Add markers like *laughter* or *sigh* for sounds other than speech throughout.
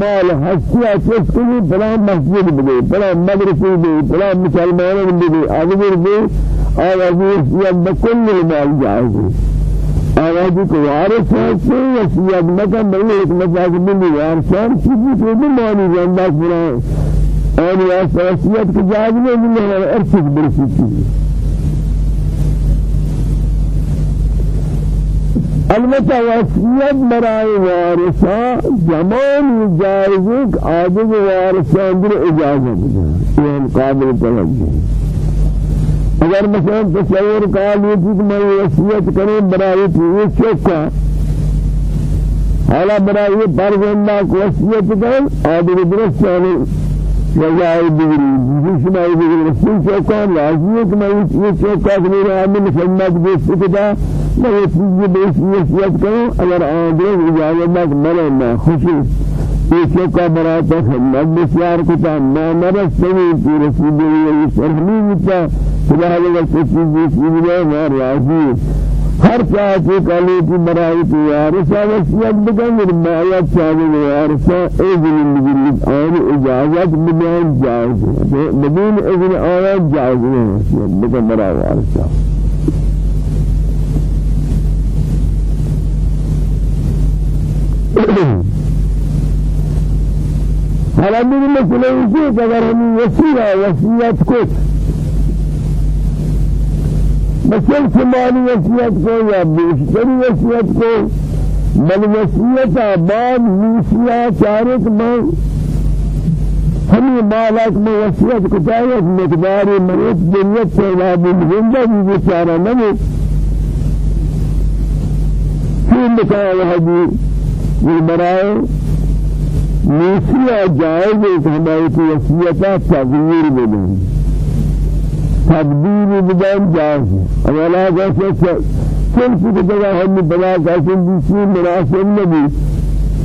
مال حسیا چیز کنی بلا مسجد بده بلا مدرسة بده بلا مسلمانان بده. آدگر بده آوازی وصیت بکل مال جائز آوازی کو وارث ہے کہ وصیت مکن بلے ایک مساجد میں وارث ہے چیزی کو بھی مانی زندہ پورا اور یہ وصیت کی جائز نہیں ہے أرشد برسی چیز البته وصیت برای وارثا زمان جایز یک عاجز وارثان در اجازه بده این قابل توجه اگر مثلا تصور کال یہ کہ میں وصیت کریں برای تو چوکا حالا برای پرگندہ کو وصیت کریں آدمی درست چاہے وجائے دیگری جس میں دیگری رسول کہ میں یہ چوکا کہ میرے آدمی خدمت دیکھ سکتا میں یہ چیز بیس وصیت کروں اگر آدھے اجازت نہ مرے میں خوشی یہ چوکا براتا خدمت بسیار کتا میں مرس سوی کی رسول اللہ فرحمی متا خدا لگا کسی چیز میں میں راضی ہر چاہتے کالی کی برائی کی وارثہ وصیت بکن اور مایت چاہتے وارثہ اذن بجلد آن اجازت بدون جائز بدون اذن آن جائز نہیں وصیت بکن برائی وارثہ حالا میگه مثل اینکه که اگر همین وسیله وصیت کت مثل کمالی وصیت کو یا بیشتری وصیت کو بل وصیت بعد میسیا چارک میں ہمیں مالک میں وصیت چاہیے مقدار مریض دنیت سے لابد زندگی بیچارہ نہیں پھر بتایا ہے یہ برائے نیسیا جائز ہے کہ ہماری وصیتہ تغییر بدیں تبدیل بدن جائز ہے اولا کیسے چل کی جگہ ہم بلا کیسے دوسری مناسب نبی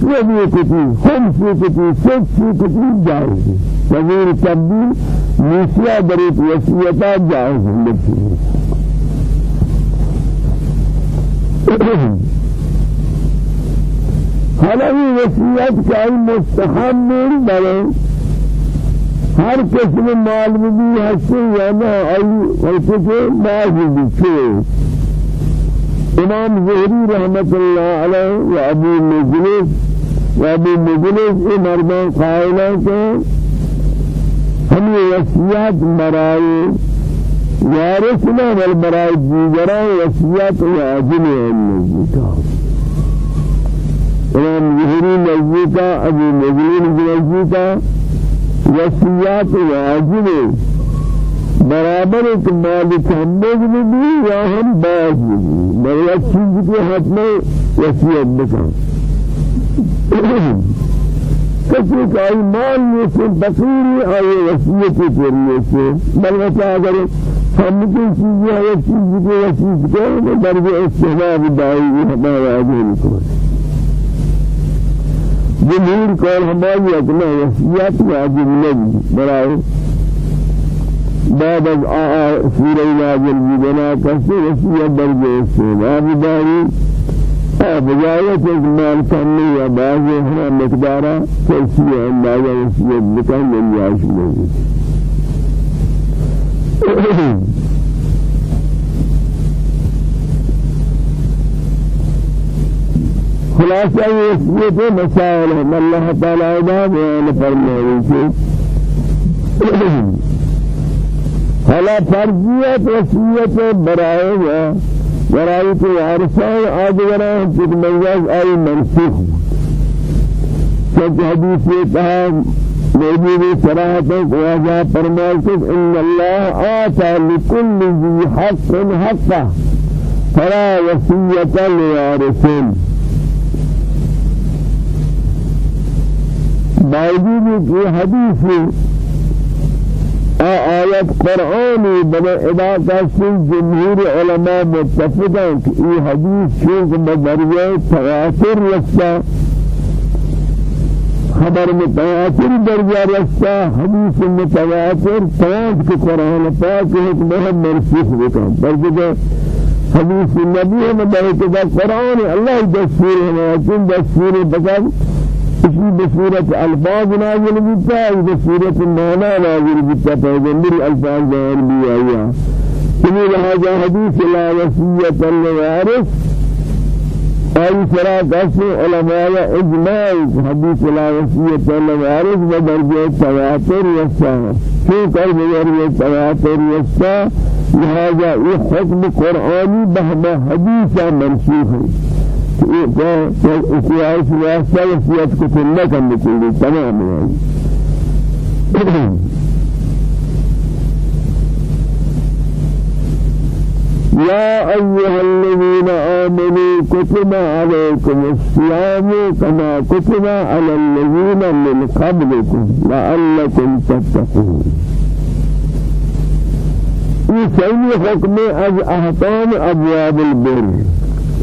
یہ کتی ہم سے کتی سب سے کتی جائز ہے تغییر تبدیل نیسیا بریت وصیتہ جائز ہے حالا یہ وصیت کا مستحب نہیں بلے ہر قسم مال بھی ہستے یا نہ آئی ویسے کہ باز بھی چھے امام زہری رحمت اللہ علیہ و ابو مجلس و ابو مجلس یہ مردان قائلہ کہ ہمیں وصیت مرائے وارث نہ بل مرائے دیگران وصیت واجب ہے. نزدیکہ امام ظهری نزدیکا ابو مجلین نزدیکا وصیات واجب برابر ایک مال تحمل بھی یا ہم باز بھی بڑا چیز کے حق میں وصیت بکن کسی کا ایمان میں سے بصیری آئے وصیت کے ذریعے سے۔ بلکہ اگر ہم کی چیز ہے چیز کو وصیت کو درجہ استحباب دائی ہمارا واجب کو جمهور قول ہماری اکنا وصیت واجب نہیں برائے بعد از آآ سورہ نازل بنا کسی وصیت درجہ استعمال داری بجایت ایک مال کرنے یا بعض ہمیں مقدارہ کیسی اندازہ وصیت بکن خلاصہ یہ تو مسائل ہے اللہ تعالی دا بیان فرمائے کہ حالا فرضیت وصیت برائے گا برائے تو وارثان آدھگرہ جب منجاز آئی منسوخ کہ حدیث یہ کہا موجود صراحة واجہ فرمائے ان اللہ آتا لكل ذي حق حقه فلا وصية لوارثين باوجود کہ حدیث آیت قرآنی بنا علاقہ سے جمہور علماء متفقہ کہ یہ حدیث چونکہ مدریہ تواتر رستا خبر متواتر درجہ رستا حدیث متواتر توات کے قرآن پاک حکمہ مرسوخ بکا بلکہ حدیث النبی ہے مبارک قرآن اللہ دستور ہے دستور بکا اسی بصورت الفاظ نازل بیتا ہے بصورت معنی نازل بیتا پیغمبر الفاظ ظاہر بھی آیا تمہیں لہذا حدیث لا وسیعت الوارث أي سرا دس علماء إجماع. حديث لا وسيلة الوارث بدرجة تواتر يسا شو كان بدرجة تواتر يسا لهذا یہ حکم قرآنی بہما حدیث منسوخ ہے ہے *clears throat* يا أيها الذين آمنوا كتب عليكم الصيام كما كتب على الذين من قبلكم لعلكم تتقون. يسوي حكم از أحكام أبواب البر.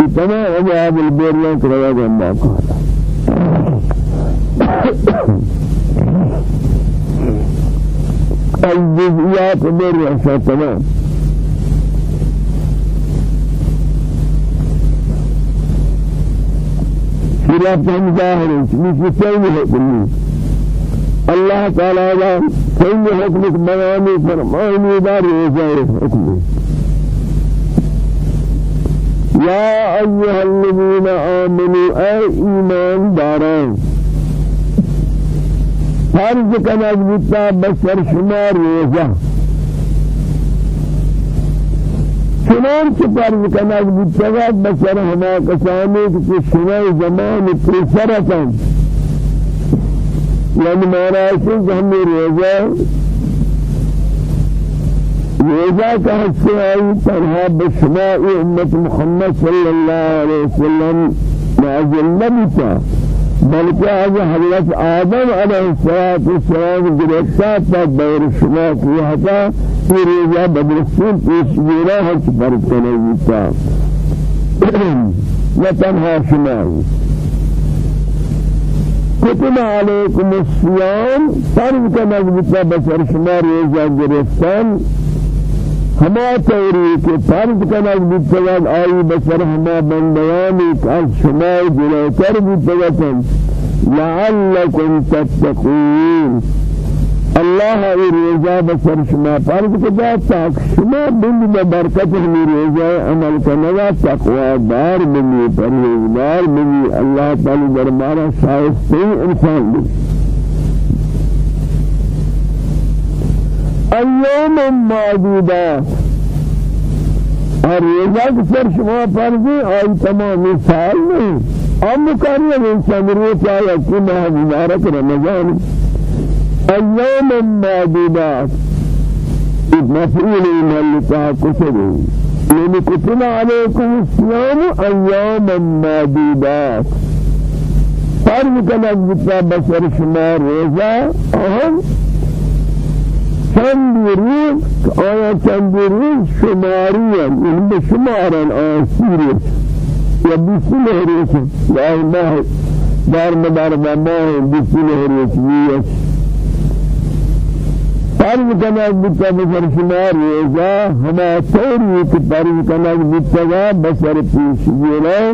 تمام ابواب البر لا ترى جنبا الجزئيات بر تمام خلاف هم ظاهر مش سيد حكمي الله تعالى سيد حكمك بياني فرماني دار يزايد حكمي يا أيها الذين آمنوا أي إيمان داران فرض كما بيتا بسر شمار روزه. چنان چه فرض کنک بیتگاد بسر ہما کسانی که شمای زمان پریسرتن یعنی ماراشی ہمی روزہ روزہ کا حصہ آئی تنہا بشمائی امت محمد صلی اللہ علیہ وسلم معجل نبیتا بلکہ از حضرت آدم علیہ السلام گرفتار تا دور شما کیا تھا پھر یہ بدرسون پیش گیرا ہے فرق نہیں تھا و تنها شما كتب عليكم الصيام فرض كما بتا بشر شما روزا گرفتان ہما توری کے فرض کنا بیتواد آئی بسر ہما بندیانی از شما جلوتر بیتواتن لعلکم تتقون. اللہ ای رضا بسر شما فرض کدا تاک شما بند برکت ہمی رضا عمل کنوا تقوی دار بنی پرہیزگار بنی اللہ تعالی دربارہ شائستین انسان بنی ایام معدودات اور کے سر شما فرضی آئی تمام سال نہیں ام مکانی انسان روز آیا کہ ماہ مبارک رمضان. ایام معدودات مفعول ملکا کتب یعنی کتب علیکم الصيام ایام معدودات فرض بتا بسر شما روزہ اہم چند روز آیا چند روز شماری هم این به شمارن آیا سیری یا بیسی لحریش یا ماه دار مدار با ماه بیسی لحریش بیش فرض کنک بیتا بسر شمار روزا ہما طوری که فرض کنک بیتا بسر پیش گیرا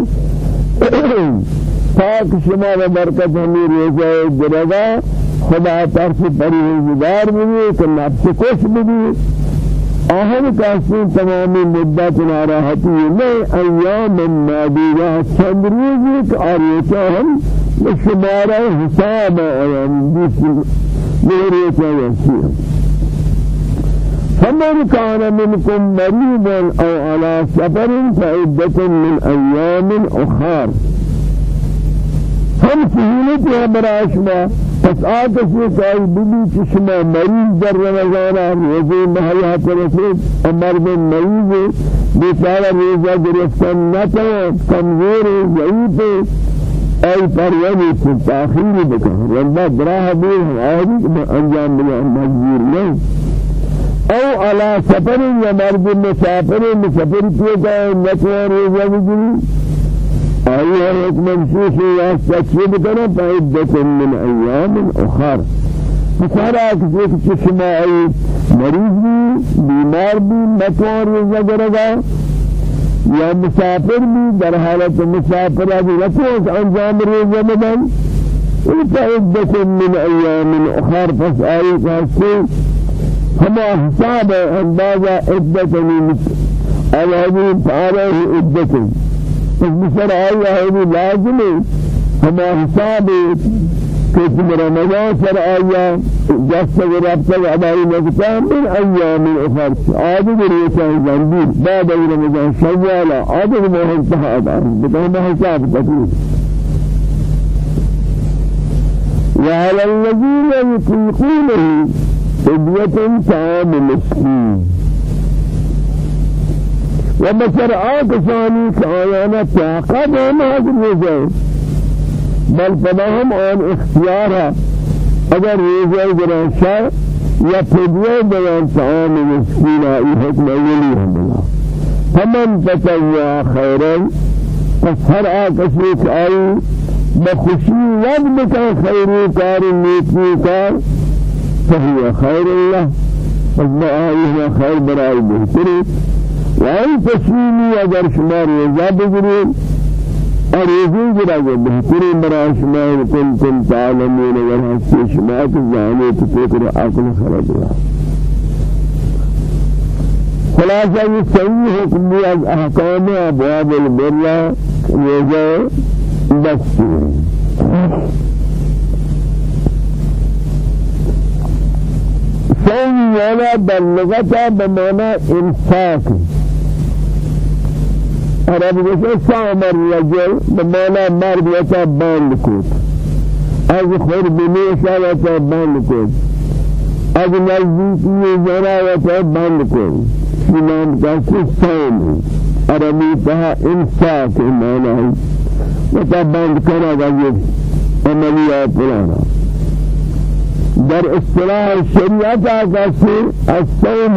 *clears throat* پاک شما و برکت ہمی روزا گرگا خدا طرف پریزگار بھی کہ نفس کش بھی آہن کاسی تمامی مدت ناراحتی میں ایام مادیہ چند روزی کہ آریتا ہم شمارہ حساب آیام بسم میریتا یسیر فمن كان منكم مريضا أو على سفر فعدة من أيام أخر. هم سهولت يا براشما پس آتشی کاری بلی چشما مریض در رمضان روزی محلیہ پرسید أمر میں مریض بیچارہ روزہ گرفتن نتوان کمزور ضعیف ای پریانی سے تاخیر بکن رنبا براہ دیر ہم آہدی انجام بلا مجبور نہیں۔ أو علا سفر یا مرد مسافر مسافر کیے گئے نتوان روزہ بگری ایک منصوص یا تکیب کرنا فعدت من ایام اخر. بسارا کسی کسی شما ای مریض بھی بیمار بھی مطور رزا کرگا یا مسافر بھی در حالت مسافر ابھی رفوز انجام رزا بدن. وتعدة من أيام أخر. فسألي كاسي هما حساب أندازة عدة من الذي فعله عدة بسر آية هذه لازم هما حساب كيف رمضان سر آية جس ورابطة أدائي نكتا من أيام أخر عادي بريسا زنبير بعد رمضان شوالا ما انتهى أدائي بتهم حساب تكليف وعلى الذين يطيقونه فدية طعام مسكين. وبشر آكسانی كآيانا طاقت هم حاضر رجعه بل فدهم آن اختيارها اگر رجعه جرانشا یا فدیه بیان طعام مسکین آئی حکم اولی هم اللہ فمن تتوى خيرا پس ہر آکسی بخشي ود بکن خیری کار نیکی کار. فهي خير الله. فالله خير برای بهتری. و این تسلیمی اگر شما رضا بگیرید أريزي جراجة بهترين برا شما كنتم تعلمون ورحسي شما تزاني تفكر عقل خرج الله. خلاصة يسوي حكمي از أحكام أبواب البر يجا بس سوي ولا بلغتا بمعنى إنفاق. عرب جسے سامر رجل بمعنى مرد يتا باند كوت از خور بنيشا يتا باند كوت از نزدیکی زرا يتا باند كوت شنان كاسي سوم عربي تها إنفاق معنى متا بند کرا گا عملیات پرانا در اصطلاح الشریعت آقاسی الصوم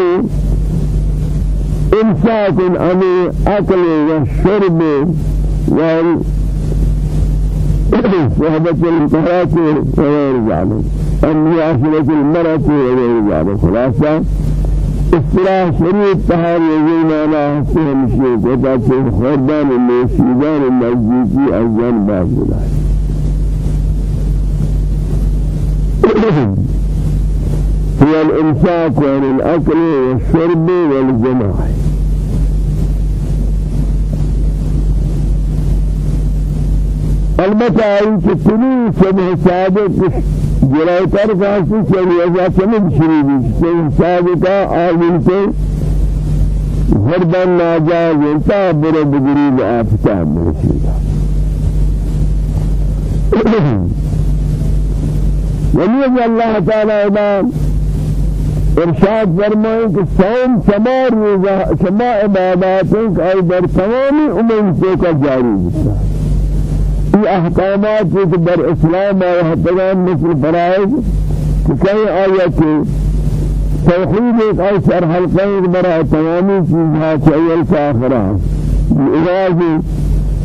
انفاق عن أكل والشرب وال صحبة الانتهاك وغير ذلك. أن يعاشرة المرأة وغير ذلك. خلاصة؟ اصطلاح شریعت تهار أنا حسن شیخ وتا چه خردان نشیدان نزدیکی از جان باز بلای هي الإمساك عن الأكل والشرب والجماع البتة این که تنی شبه صادق جلائے تر کہاستی چلی ازا چمد شریدی چلی صادقہ آمین سے ناجاز انتا برو بگرید آفتاب برسیدہ ولی إمام ارشاد فرمائیں کہ صوم شما روزہ شما عباداتیں کہ ای در تمامی امور کا جاری ہوتا ہے۔ في احکامات جو در اسلام و حتیان مثل فرائض کئی آیت توحید ایک ایسر حلقین برای تمامی چیزها کا آخرہ علاج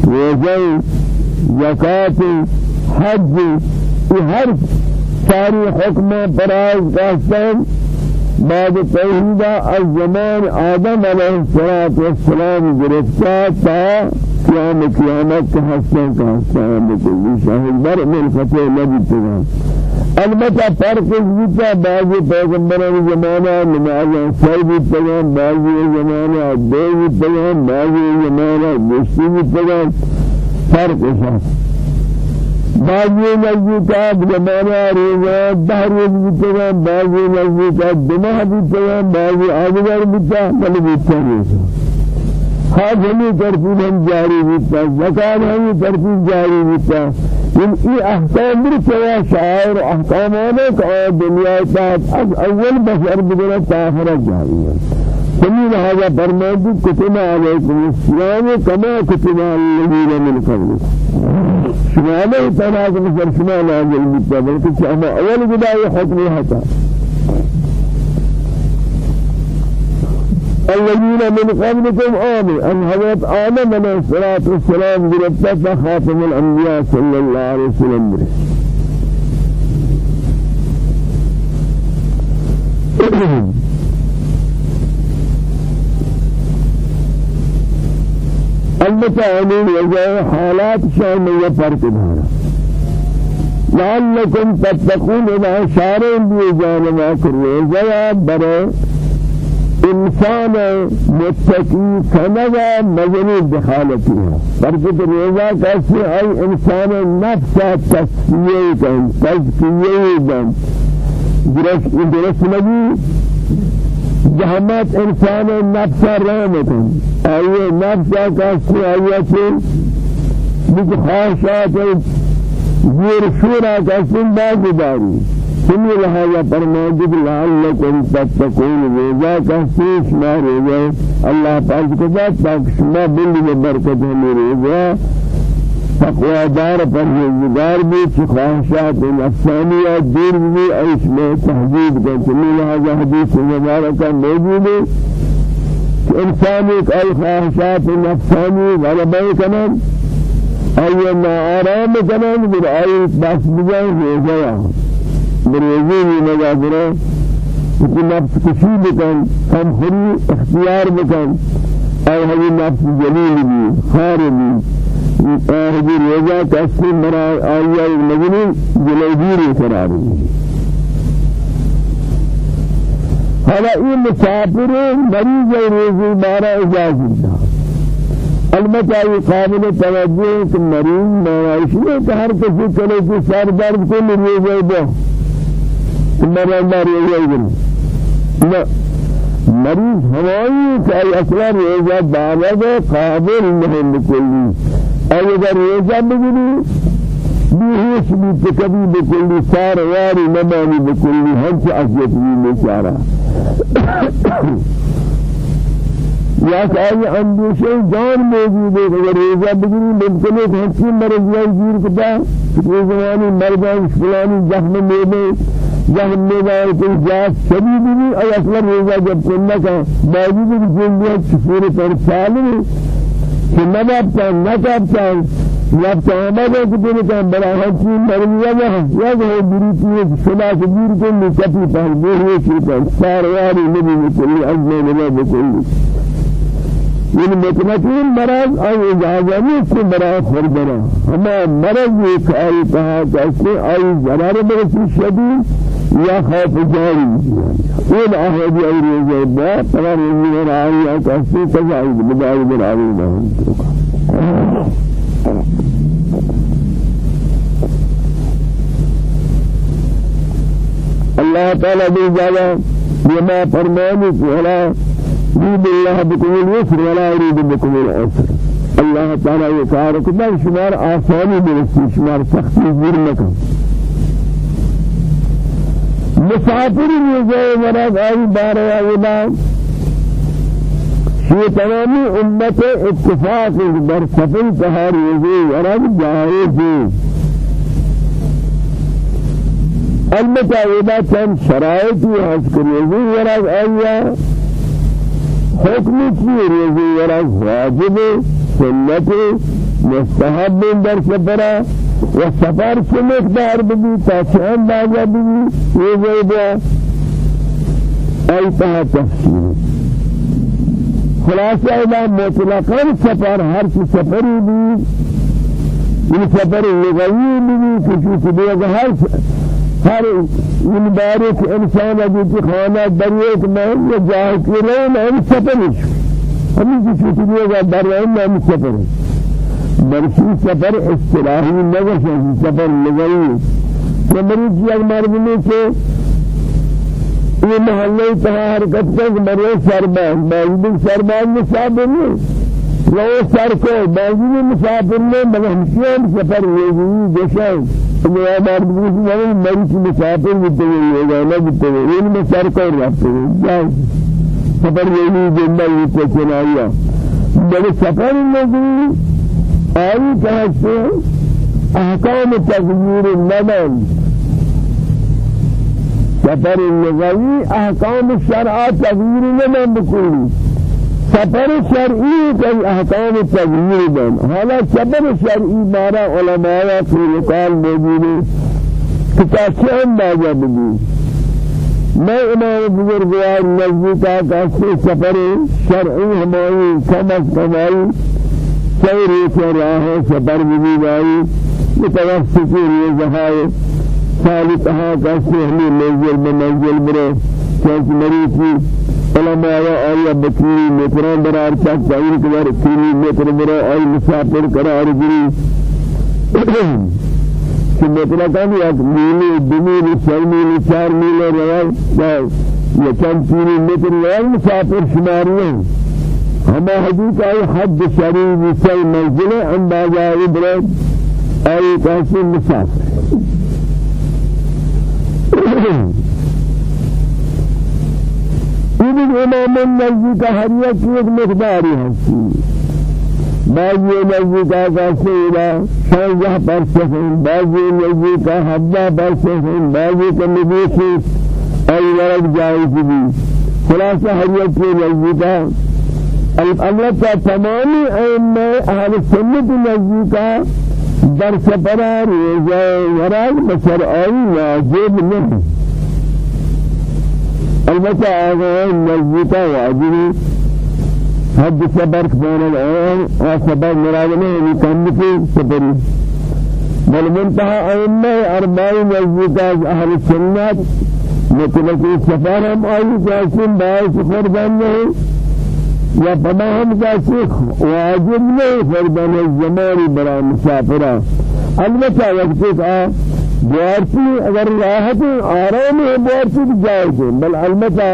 روزی زکات حج یہ ہر ساری حکم فرائض کا بعد توحید از زمان آدم علیہ السلام گرفتا تا قیام قیامت کا حسن کا حسن بکلی شاہد بر من فتح نبی تگان البتہ فرق بیتا بعضی پیغمبران زمانہ نماز سر بھی تگان بعضی زمانہ دو بھی تگان بعضی زمانہ گشتی بھی تگان فرق شاہد بعضی نزدیکات زمانہ روزہ دہ روز بھی تگان بعضی نزدیکات دماغ بھی تگان بعضی آدھگر بھی تگان بل بھی تگان حج ہمیں ترتیب ہم جاری ہوتا زکات ہمیں ترتیب جاری ہوتا ان ای احکام در سوا شعائر احکامانے کا دنیا تحت از اول بشر بگرہ تاخرت جاری سمی لہذا فرمائے کتب علیکم السلام کما کتب الذین من قبل شما نہیں تنازل مثل شما نازل بیتا بلکہ شما اول بدائی حکم حتا الذين من قبلكم. آمنوا أن حضرت آدم عليه الصلاة والسلام جربت خاتم الأنبياء صلى الله عليه وسلم. *clears throat* البته امین وجه حالات شان میں یہ فرق دارا لعلكم تتقون إلى إشارة بجانب كروزا برا إنسان متقی کنگا مجنی دخالتها فرقت روزا کسی ای إنسان نفس تصفیه کن تزکیه کن درست درست جهمت انسان نفس رحم کن نفس کسی آیتی بک خواهشات زیر شورا کسی باقی داری. سمی لہذا فرمائے لعلکم تتقون روزہ کا سیش ما روزہ. اللہ پاک کو بات پاک شما بلی برکت ہمیں روزہ تقوی دار پرہیزگار بھی چی خواہشات نفسانیات دیر بھی ایش میں تحجید کر سمی لہذا حدیث مبارکہ موجود ہے کہ انسان ایک ای خواہشات نفسانی غلبہ کنن نا آرام کنن پھر آئی بس بجائیں روزہ بروزی مجازره کہ نفس کشی بکن کم خری اختیار بکن. اور ہمی نفس جلیل بھی خار بھی ہمی روزہ کسی مرا آیا مجنی جلیدیر قرار حالا این مسافر مریض روزی بارا اجازت دا البتہ یہ قابل توجہ ہے کہ مریض موائش میں کہ ہر کسی کرے کہ سر درد کو مریض ہے مرة مرة يجري لا مریض ہماری کہ أصلا روزہ دعوت قابل نہیں بکلی اور اگر روزہ بگری بیهوش بھی کبھی بکلی سار واری نمانی بکلی ہم سے اصیت بھی بیچارہ یا *coughs* کہ آئی اندیشہ جان موجود ہے اگر روزہ بگری ممکن ہے کہ ہنچی مرض یا جیر کتا. کہ زمانی مردان فلانی زخم میلے جہاں میدان کوئی جاس شدید بھی اور أصلا روزہ جب کرنا کا باوجود کہ جنگیاں چفور پر سالم کہ نہ بابتا نہ لابتا آمد ہے کہ تیرے کام بڑا حقی مرمیا جہاں یا جہاں بریتی ہے صلاح سے بیر کو نکتی پہل بوہے چیتا سارواری نبی بکلی عزم نبی بکلی این مطمئن مرض اجازه نیست که برای خود برا همه مرض یک آئی کہا کسی آئی ضرر برسی شدید یا خوف جاری این آهدی آئی روزه با تمام روزه رایی یا کسی تجایی بداری براری نهان الله تعالى بإجابة بما فرماني فعلا يريد الله بكم اليسر ولا يريد بكم العسر. الله تعالى يقار كبار شمار آساني برسي شمار سخت مکن مسافر يزاي مراد آئی بارے آئینا یہ تمامی امت اتفاق در سفر تہار یزی ورد جائز البتہ یہ چند شرائط یہ حسکر یزی ورد آئیہ حکم کی روزی ورز واجب سنت مستحب در سفر و سفر چه مقدار بگی تا چه اندازه بگی روزی بیا ای تها تفسیر خلاصه اذا مطلقا سفر هر چه سفری بی این سفر لغوی بگی کچی سبیه هر ہر ان بارک إنسان اجتی خانہ دریت میں یہ جاہ کے لئے میں سفر ہمیں کی چھوٹی گا درائم میں سفر برسی سفر اصطلاحی نگش سفر لگئی میری جی مردمی سے یہ محلے تہا حرکت کر مرے سربان باوجود سربان مسافر نہیں وہ سر کو باوجود مسافر نے مگر سفر ہوئی جشان میں بار بھی میں مری کی مسافر بھی تو یہ گانا بھی تو ان میں سر کو رہتے ہیں سفر یہ نہیں زندہ یہ کو چلایا جب سفر بھی آئی کہاں سے احکام تغییر الندم سفر اللغوی احکام شرع تغییر الندم بکلی سفر شرعی کئی احکام تغییر دن حالا سفر شرعی بارا علماء في مقال موجود ہے کہ کیسے اندازہ بگی. میں امام بزرگوار نزدیکا کیسے سفر شرعی ہماری کم از کمائی سیر کے راہ سفر بگی گائی متوسطی روزهای ثالثها کسی ہمیں منزل بمنزل برو چونکہ مریضی علماء آیا بکری متران برار چاک چاہیر کبار کری متر برو آئی مسافر قرار گری کہ مطلقاً یک میلی دو میلی چل میلی چار میلی روای یا چند مسافر شماری ہیں ہما حدیث آئی حد شریف سی منزل اندازہ ابرد آئی کسی مسافر این إمام نزدیک هر یک یک مقداری هستی. بعضی نزدیک آقاسی إلى شانزه پرسخن بعضی نزدیک حبا پرسخن بعضی کمیدیسی ای ورد جائز بھی خلاصہ ہر یک نزدیک البته تمامی ائمه أهل سنت نزدیک در سفر روزه ورای بسر آئی واجب نہیں البته آقا نزدیک واجبی۔ حد سبر كمان الآن وسبر مرادنا يكمل سبري بل منتهى أئمة أربعين نزدیک أهل السنة مثل في سفر هم أي جاسم باعث نہیں یا پدا ہم کیسے واجب نہیں فردان الزمان برا مسافرہ البتہ وقت کا بوارتی اگر راحت آرام ہے بوارتی جائز ہے بل البتہ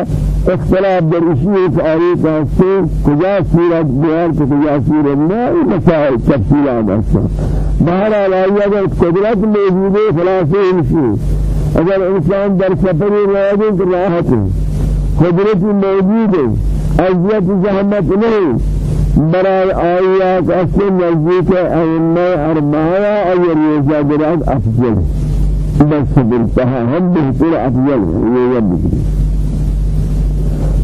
اختلاف در اشیاء آیت ہے کجا صورت بیان کو کجا صورت نہ مسائل تفصیلات ہیں بہرحال اگر قدرت موجود ہے خلاصے انشی اگر انسان در سفر راحت راحت. قدرت موجود ہے اذیت زحمت نہیں برای آیات اصل نزدیک ائمه اربعه اور رضا درات افضل؟ بس بالتها هم بهتر افضل یہ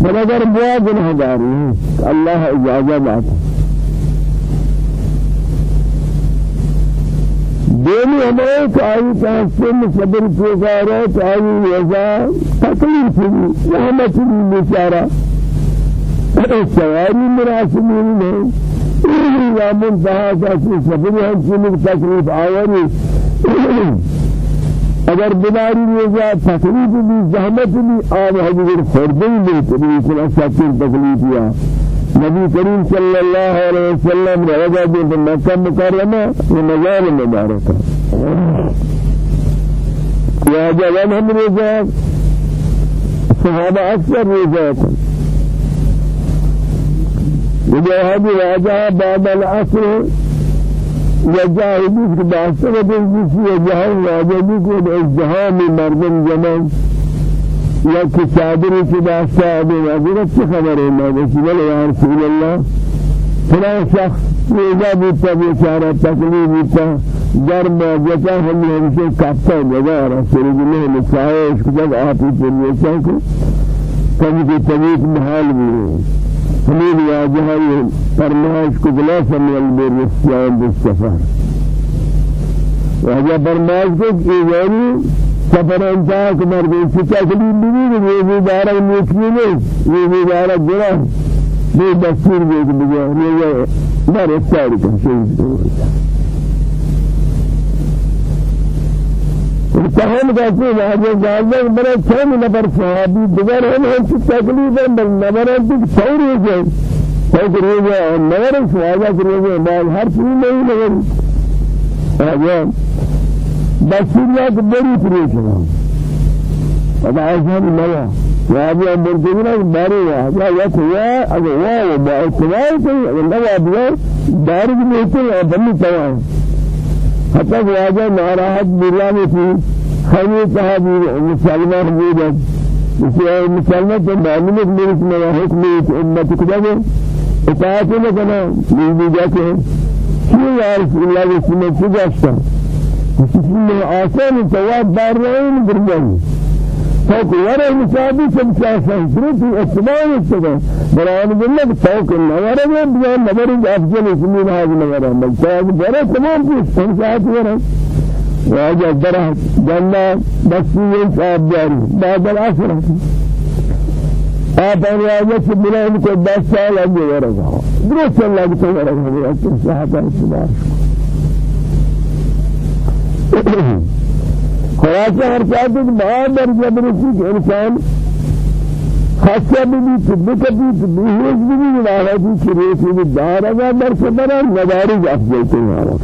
بل اگر بوا گناہگاری اللہ اجازت آتا دینی ہمیں کہ آئی تحسن صبر پوکارت آئی وزا تکلیف بھی رحمت بھی بیچارہ سواری مراسمین نہیں یا منتہا کسی صبر ہم تکلیف آوری اگر بناری رضا تکلیف بھی زحمت بھی آب حضور خردن بھی تکلیف ساتر تکلیف یا نبی کریم صلی اللہ علیہ وسلم رضا جو مکہ مکرمہ یہ مزار مبارکہ یا جوان ہم رضا صحابہ اکثر رضا تھا مجاہد راجہ بعد العصر وجاهدی که باسته و دلگیسی جهان واجبی کو ازدهام مردم که صادری که باسته آبی حضرت چه خبره ما بله یا رسول الله. فلان شخص پیدا بیتا بیچارہ تکلیف بیتا در موجتا ہمی ہمشے کفتا جگہ رسول اللہ نے چاہے اس کو جب آتی پر یہ چاہے طبیعت محال بھی حميد يا جهل فرمائش کو بلا سمي البر الصيام بالسفر. وهذا فرمائش کو ایوانی سفر گئی سچا کلی بھی یہ بھی دارا یہ بھی دارا گرا یہ دستور بگا یہ نہ رفتار کا شيء تهم کسی واجه جانب برای چند نفر صحابی دیگر هم هم چی تکلیف هم بل نفر هم سوری جای سوک روزه نفر سواجه روزه مال هر چیز نہیں نفر واجه بسیار که بری پری کنم اما آسان نیا. واجه مرتبنا باری واجه یا کیا اگر واو با اتباع کنی. اگر نوا بیا. داری ہے بلی تمام. حتی واجه ناراحت خیلی صحابی مسلمان بودن. مسلمان مسلمان تو معلوم ہے میرے میں حکم امت کو جانے اطاعت نہ کرنا یہ جاتے کیوں یا رسول اللہ کے سنت سے جاشتا اس میں آسان ثواب دار رہے برجانی فوق ورا مسابي كم شافن درت اسمان السبع بران بالله فوق النور بيان نظر افضل اسمين هذا النور فوق برا تمام في ساعات ورا واجه درا جنة بسيط صاحب جاري بعد العصر. واجه سے بلان کو دس سال اگے ورا درست اللہ کے ورا ہے کہ صحابہ استبار خلاصہ ہر چاہتے کہ بہت در جبرسی کہ انسان خاصہ بھی بھی بکبی بھی ہیچ بھی بھی لاہا دی چریسی بھی دار اگا در سبرا نداری افضل تنہارا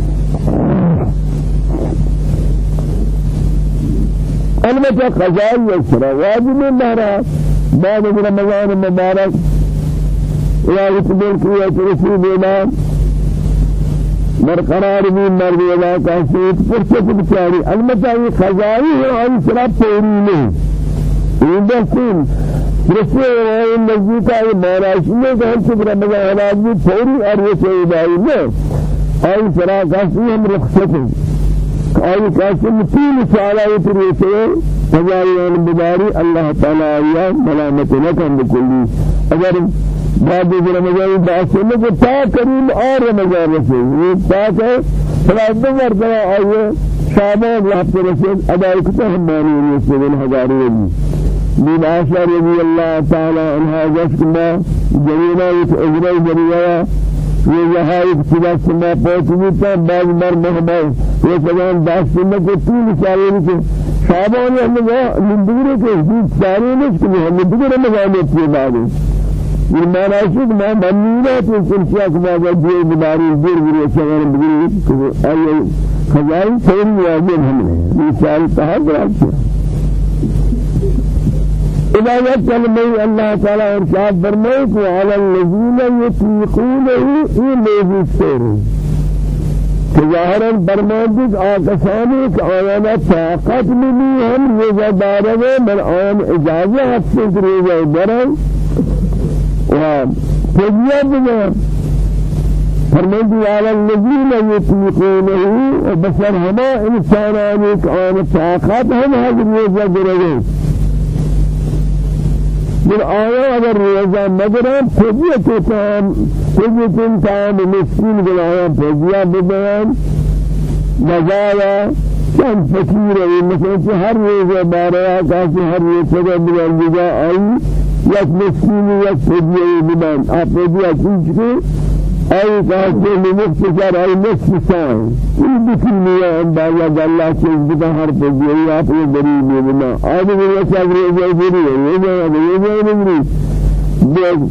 البتہ قضائی یسرا واجب مہرا بعد رمضان مبارک إلى رسول کی رسول اللہ برقرار بھی مر گیا کا سیت فرصت بچاری البتہ یہ خزائی ہے اور سرا پوری نہیں یہ بالکل رسول ہے نزدیک ہے مہاراج نے کہا کہ رمضان. حالات بھی پوری اور یہ سیدائی نے اور سرا کا ہم رخصت ہیں اور قاسم تین سالہ اتر سے فجائے بداری اللہ تعالی یا ملامت نہ کن بکلی اگر بعد رمضان باس میں کہ تا قریب اور رمضان رسے یہ تا کہ فلاں مرتبہ آئے شابان ہفتے رسے ادا کتے ہم مانی نے سبن ہزار ولی من عائشہ رضی اللہ تعالی عنہا جس ما جنینا اس اجرا جریہ یہ یہاں ایک سبا سما پہنچی تھا بعض مر محبا یہ زمان داس میں کو تین سال کے شابان ہم زندگی کے سارے نے کہ ہم رمضان میں بعد ایمان آشید ما منینا تو سلسلہ کما جا جیر بداری دیر بری شغل بری آئی خزائی سیری واجب ہم نے مثال کہا گرا کیا تعالی ارشاد فرمائے کہ علی الذین یطیقونه یہ موضوع سیر کہ ظاہراً برمانdik آکسانی کہ آیانا طاقت ہم یہ زبارے من آیان اجازہ حد سے کریجا برن وفجية بنا فرمودي على الذين يطيقونه وبصر هما إنسانانك آن طاقات هم هذه الرياضة درجة من آية أگر رياضة مدرم فجية تام فجية تام مسكين بالآية فجية ببيان مزايا كان فكير مثلا هر رياضة بارها كاسي هر رياضة بلان جاء أي یک مسکینی یک فدیه بدن آپ فدیه چیز کو ای کہتے ہیں مختصر ای مختصر این بکنی اندازہ اللہ چیز بدن ہر فدیه آپ یہ غریب بدن آدمی یہ صبر یہ غریب ہے یہ یہ یہ غریب دیکھ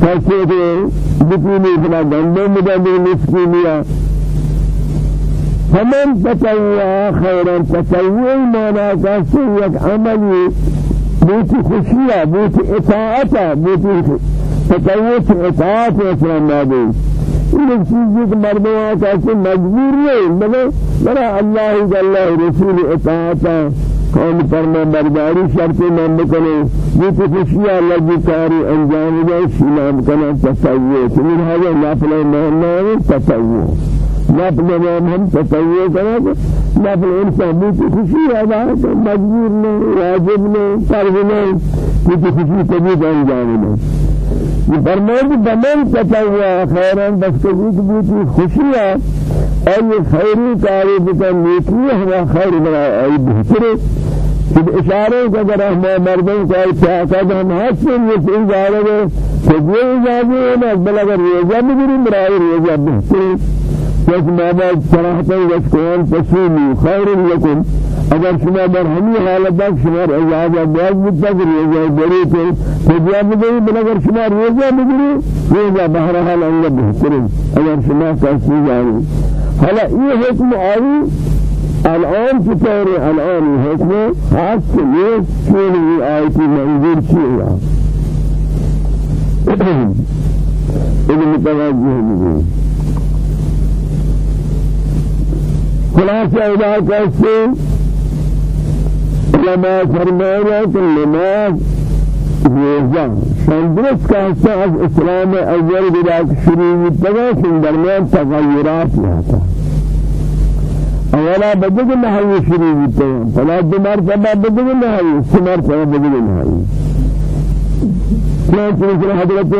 کیسے کہ بکنی بنا گندم بدن مسکینیا فمن تطوع خيرا تطوع ما لا تسوي عملي بوتی خوشیہ بوتی اطاعتا بوتی تطوت اطاعت إسلام نابی این چیزی کہ مردوں آتا سے مجبور نہیں مگر مرا اللہ جل رسول اطاعتا قوم فرما برداری شرط نام بکنے بوتی خوشیہ اللہ جی کاری انجام دے شیلام کنا تطوت من هذا نافل نام تطوت نفل نام ہم تطوع کریں نفل انسان بھی خوشی ادا ہے مجبور نہیں واجب نہیں فرض نہیں کچھ خوشی کبھی انجام نہیں یہ فرمان کہ بمن تطوع خیرا بس کبھی بھی خوشی ہے یہ خیری کاری بکن نیکی ہے خیر بنا آی بہتر کہ اشارے کہ اگر ہم مردوں کو چاہتا ہم ہاتھ سے یہ تین جا رہے تو یہ اجازت ہے نا بل اگر جب بھی برائے یہ بہتر یک مابد صراحتا یسکوان تسومی خیر لکن اگر شما در ہمی حالت تک شما اجازہ بیاز بودتا کہ ریزہ بری کے فجیہ بگئی بل اگر شما ریزہ بگری ریزہ بہرحال انگا بہترین اگر شما کسی جانی حالا یہ حکم آئی الان چطور الان حکم خاص لیے چون یہ آیتی منظور چیئے علم توجہ مجھے خلاصہ ادا کرتے علماء فرمایا کہ نماز روزہ شندرس کا حصہ از اسلام اول بلا شروع ہوتا ہے درمیان تغیرات یہاں اولا بدل نهایی شروع ہوتا فلا دو مرتبہ بدل نهایی سه مرتبہ بدل نهایی كانت حضرت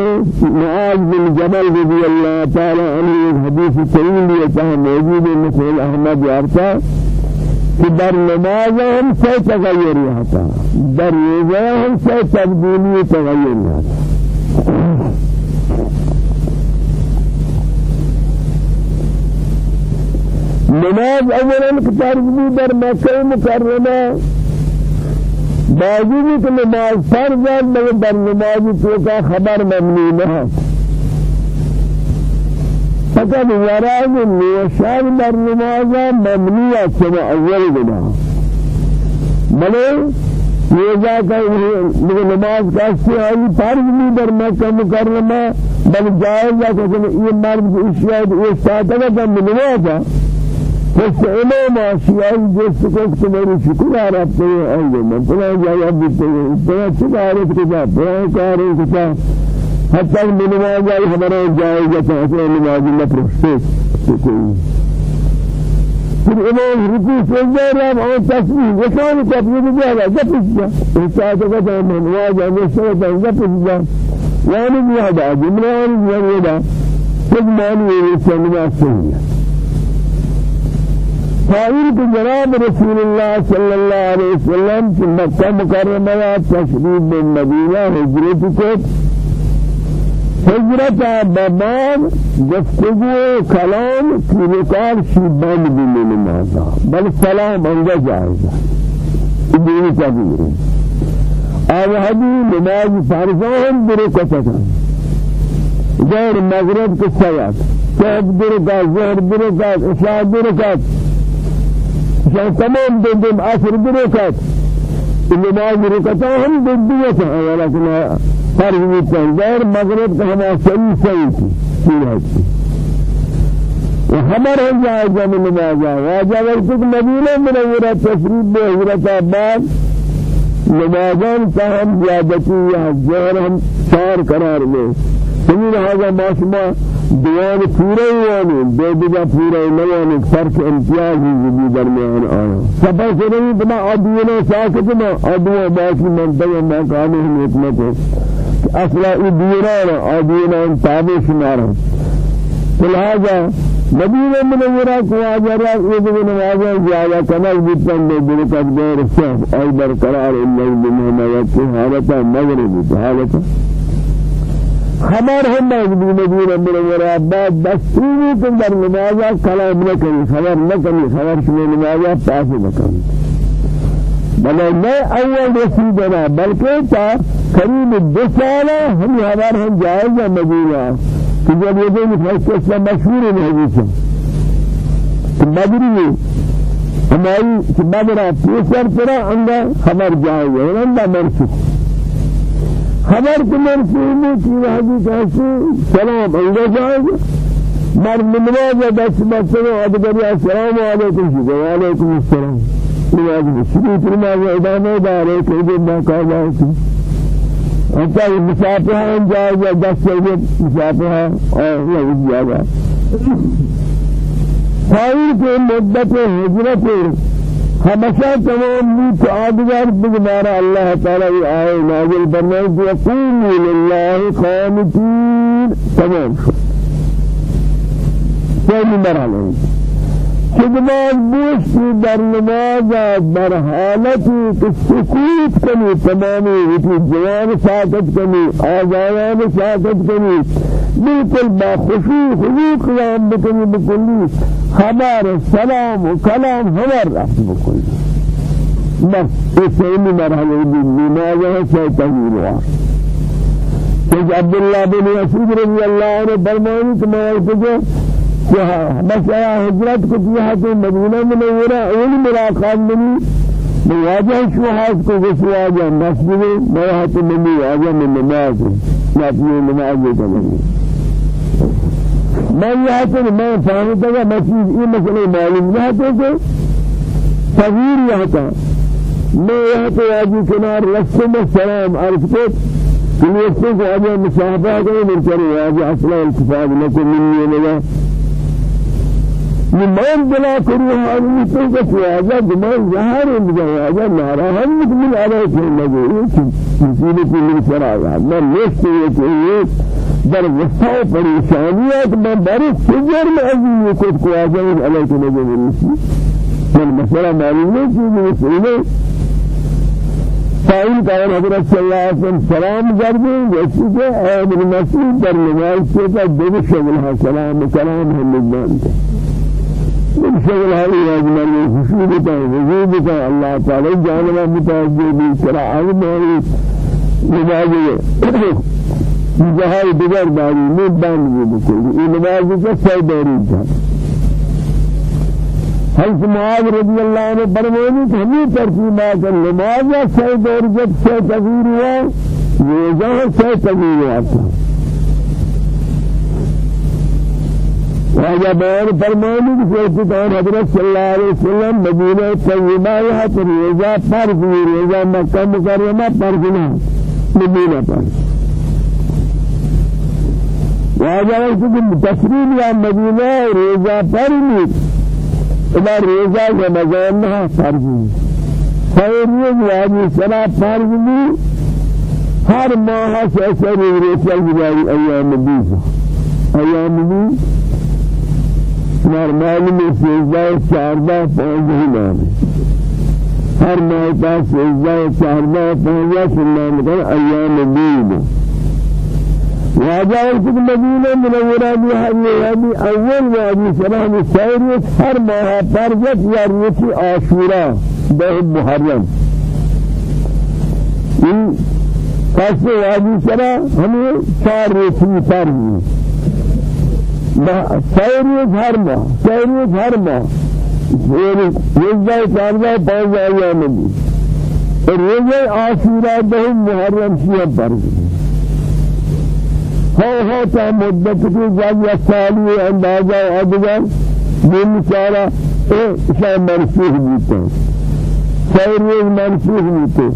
معاذ بن جبل رضي الله تعالى عنه الحديث الطويل يتهم موجود مثل أحمد يارتا کہ در نماز ہم سے تغیر ہوتا در روزہ ہم سے تبدیلی تغیر ہوتا نماز اولا کتار بھی در مکہ مکرمہ باوجود کہ نماز فرض ہے مگر در نماز تو کا خبر مبنی نہ ہے۔ فقط وراد نیشان در نماز مبنی ہے اول بنا بلے یہ جا کہ نماز کا سیاہی فرض نہیں در مکہ مکرمہ بل جائز ہے کہ یہ مرد اشیاء ساتھ ہے نماز ہے۔ بس امام آسیائی جس کو کہ میری شکر آ رہا ہے اور میں بلا جایا بیتے ہیں بلا چکارے کتا بلا کارے کتا حتی نماز آئی ہمارا جائزہ ہے نماز اللہ کوئی پھر امام رکوع سجدہ رام اور تسبیح وشان تسبیح دیا ہے جب جا. استاد کا نماز ہے سجدہ جب جا. یعنی یہ ہے جملہ یہ ہے کہ معنی یہ سننا صحیح قائل کہ جناب رسول اللہ صلی اللہ علیہ وسلم کہ مکہ مکرمہ تشریف بالمدینہ حجرت کو حجرت بابان گفتگو کلام کی رکار شیبان بن نمازا بل سلام آنجا جائزہ دینی تبیر آوہدی نماز فرزان برکتتا غیر مغرب کے سیاد. صحب برکات ظہر برکات اشاء برکات شان تمام دن دن آخر برکات نماز رکتا ہم دن دیت ہیں ولكن فرض نہیں غیر مغرب کا ہمارا صحیح صحیح تھی تھی وخبر ہم جائے جب نماز. واجہ وقت مدینہ منورہ تشریف بے حضرت عباد نمازان کا ہم زیادتی یا ظہر ہم چار قرار سمیر هذا ما شما دیوان پورے یعنی دو دیگا پورے نیانی فرق امتیازی زبی درمیان آیا۔ سفر کرنی بنا آدینا ساکت ما آدینا باقی منطقه ما کانے ہم حکمت ہے۔ أصلا ای دیرانا آدینا ان تابع شمارا فلہذا مدینہ منورہ کو آجرہ یہ جو نمازیں زیادہ کمال بیتن دے برکت دیر صحب ای برقرار اللہ بمہمہ کی حالتا مغربی حالتا۔ خبر ہم مجبور مدینہ منورہ بعد دستوری کہ در نمازہ کلام نہ کریں خبر نہ خبر شما نمازہ پاس نہ کریں بلے میں اول رسیدنا بلکہ تا قریب دو سالہ ہم خبر ہم جائز ہے مدینہ کہ جب یہ دن فیصلہ مشہور ہے حدیث کہ بدری ہماری کہ بدرہ پیسر پرا خبر جائز ہے اندر منسوخ خبر کہ مرسومی کی وحدی کیسے سلام انگا جائے مر نماز دست بسر ادبری السلام علیکم وعلیکم السلام. نماز بسریت نماز ادامه داره کہ جو باقاعدہ ہے حتى المسافة جائزة دست مسافة اور یہ زیادہ خیر کے مدت ہجرت ہمیشہ تمام نیت آدگر بگمارا اللہ تعالی آئے نازل فرمائے یقوموا للہ قانتین تمام. ثاني مرحلة خدمات بوشتی در نماز در حالتی که سکوت کنی تمامی ویتی جوان ساکت کنی آزایان ساکت کنی بالکل با خشوع خضوع قیام بکنی بکلی خبر سلام و کلام همر رفت بکلی بس اس سیمی مرحله دی نماز ہے شیطانی روار کہ عبداللہ بن یسید رضی اللہ عنہ فرمائے کہ میں بس آیا حجرت کو دیا تو مدینہ منورہ أول ملاقات منی مواجہ شوہات کو گسواجہ مسجد موحت منی آجہ من نماز. میں اپنی نماز کرنے میں یہاں سے میں کہ میں چیز یہ مسئلہ معلوم نہ تھا کہ صغیر یہاں تھا میں یہاں پہ آجی کنار رسم السلام عرض کو کہ یہ سے آجا مصاحبہ کرے من کرے آجا أصلا التفاق لکن منی لگا من بلا کرو حالي تو کہ فواجا دمان ظاہر ہے آجا نارا ہم من علیہ کے لگے یہ چیز کی من نشتے یہ در وسط پریشانیات من بر سجر میں عزیز خود کو آجائیں علیہ کے نبی رسی من مسئلہ معلوم یہ مسئلہ فائل کار حضرت صلی اللہ علیہ وسلم سلام کردیں جیسے کہ ابن مسعود در نماز سے کا دو ہے سلام کلام ہم لبان كل شغل هذه أجمل خشوعك وجودك الله تعالى جانب متوجه بشرع المعروف نمازه جهاز دیگر داری نہیں بند بکل یہ نماز کا سہ دوری تھا حضرت معاذ رضی اللہ عنہ فرمانے کہ ہمیں ترتیبات نماز سہ دور جب سہ تغییر ہوا یہ جہاں ہوا وهذا بيان فرماني في كتاب حضرت صلى الله عليه وسلم مدينة طيبة يها تريزا فرض مكة مكرمة فرضنا مدينة فرض وهذا وقت تسريم يا مدينة ريزا فرض إذا ريزا رمضانها فرض خير يجب صلاة فرض هر ماہ سے اثر رسل جاری ایام بیزا ایام بیزا نارمال میں سیزدہ چاردہ پانزہ نام ہر ماہتا سیزدہ چاردہ پانزہ سنام کر ایام دین واجہ وقت مدینہ منورہ بھی حضی اول واجی سلام ہر ماہ پرجت یا ریتی آشورا دہ محرم. ان قصد واجی سلام ہمیں چار ریتی پرجت سیری دھرم سیری دھرم روزہ چارجہ پانچ ایام دی روزہ عاشورہ دہ محرم شیعہ پر ہو ہو تا مدت کی جب یا سالی اندازہ ادگر دن چارہ شاہ منسوخ بیتا سیری منسوخ بیتا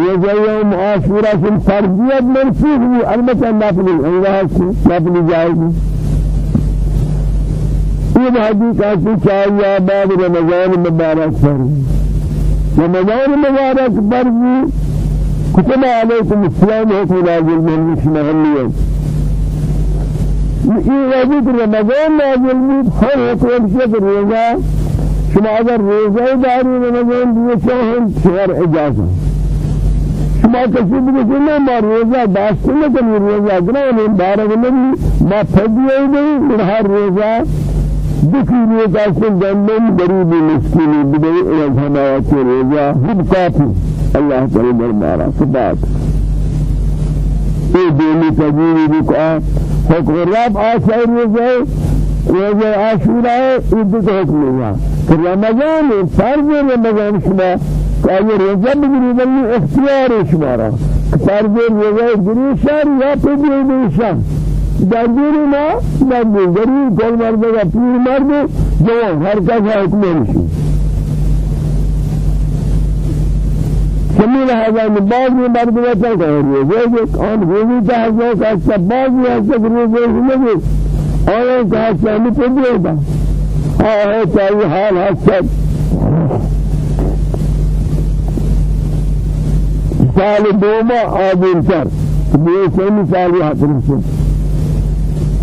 یوم عاشورہ سے فرضیت منسوخ اللہ سے نفلی جائے گی یہ حدیث آتی چاہیے بعد رمضان مبارک پر۔ رمضان مبارک پر كتب عليكم الصيام حكم نازل من مشمهلية یہ وجود رمضان نازل من ہر حکم سے روزہ شما اگر روزہ داری رمضان دیے چاہیں شہر اجازت ما کسی بھی کہ نہ ما روزہ داشت نہ کہ روزہ گرا بارہ نہیں ما پھدیے نہیں ہر روزہ بكيني قاسم جنن غريب مسكين بدي إلى الهداية رجاء هم كافي الله تعالى دربارا سبات یہ دینی تجیبی بکا حکم رب آسائی رضای رضای عاشورہ عید کا حکم ہوا کہ رمضان فرض رمضان شما کہ یہ رضا بگری بلی اختیار شمارا فرض رضای گری شر یا پدی شر دردیر ما دردیر دردیر کل مرد و پیر مرد جوان هر کس حکم نشی سمیل هزار بعض مرد و چل کاری جیسے آن روزی کا ہزار کا اچھا بعض می ہزار روزی نگی آیا اچھا ہمیں پدیے گا آیا چاہیے حال حسد سال دوما آدم سر یہ مثال یہ حسن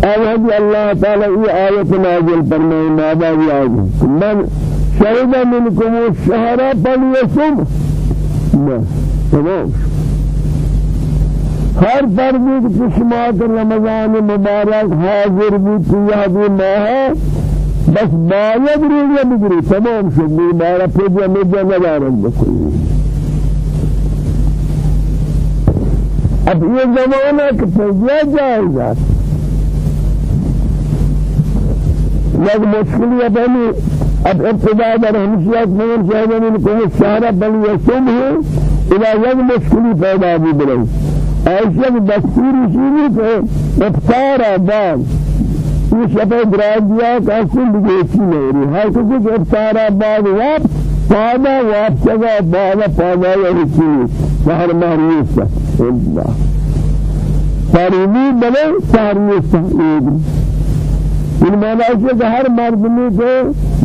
آیت الله تعالى ای آیت نازل فرمائے ماذا یاد من شهد منكم الشهر فليصم. تمام. ہر فردی کی شما رمضان مبارک حاضر بھی کیا بھی بس باید روزہ بگری تمام شد. پھر جمع جمع دارد بکلی اب یہ زمانہ کہ پھر جائز ہے یک مشکلی بنی اب ابتدا در ہمشیات من شاہدن ان کو سارا بنی یسم ہے إلى یک مشکلی پیدا بھی بلئی ایسا دستور شیری کہ افطار آباد. یہ دیا کہ اصل بگیچی نہیں رہی ہر کسی کہ افطار آباد؟ واپس پادا واپس جگہ بالا پادا یا رچی سہر مہریسا اللہ ساریوی بلے ساریوسا این معنی ہے کہ ہر مردمی کو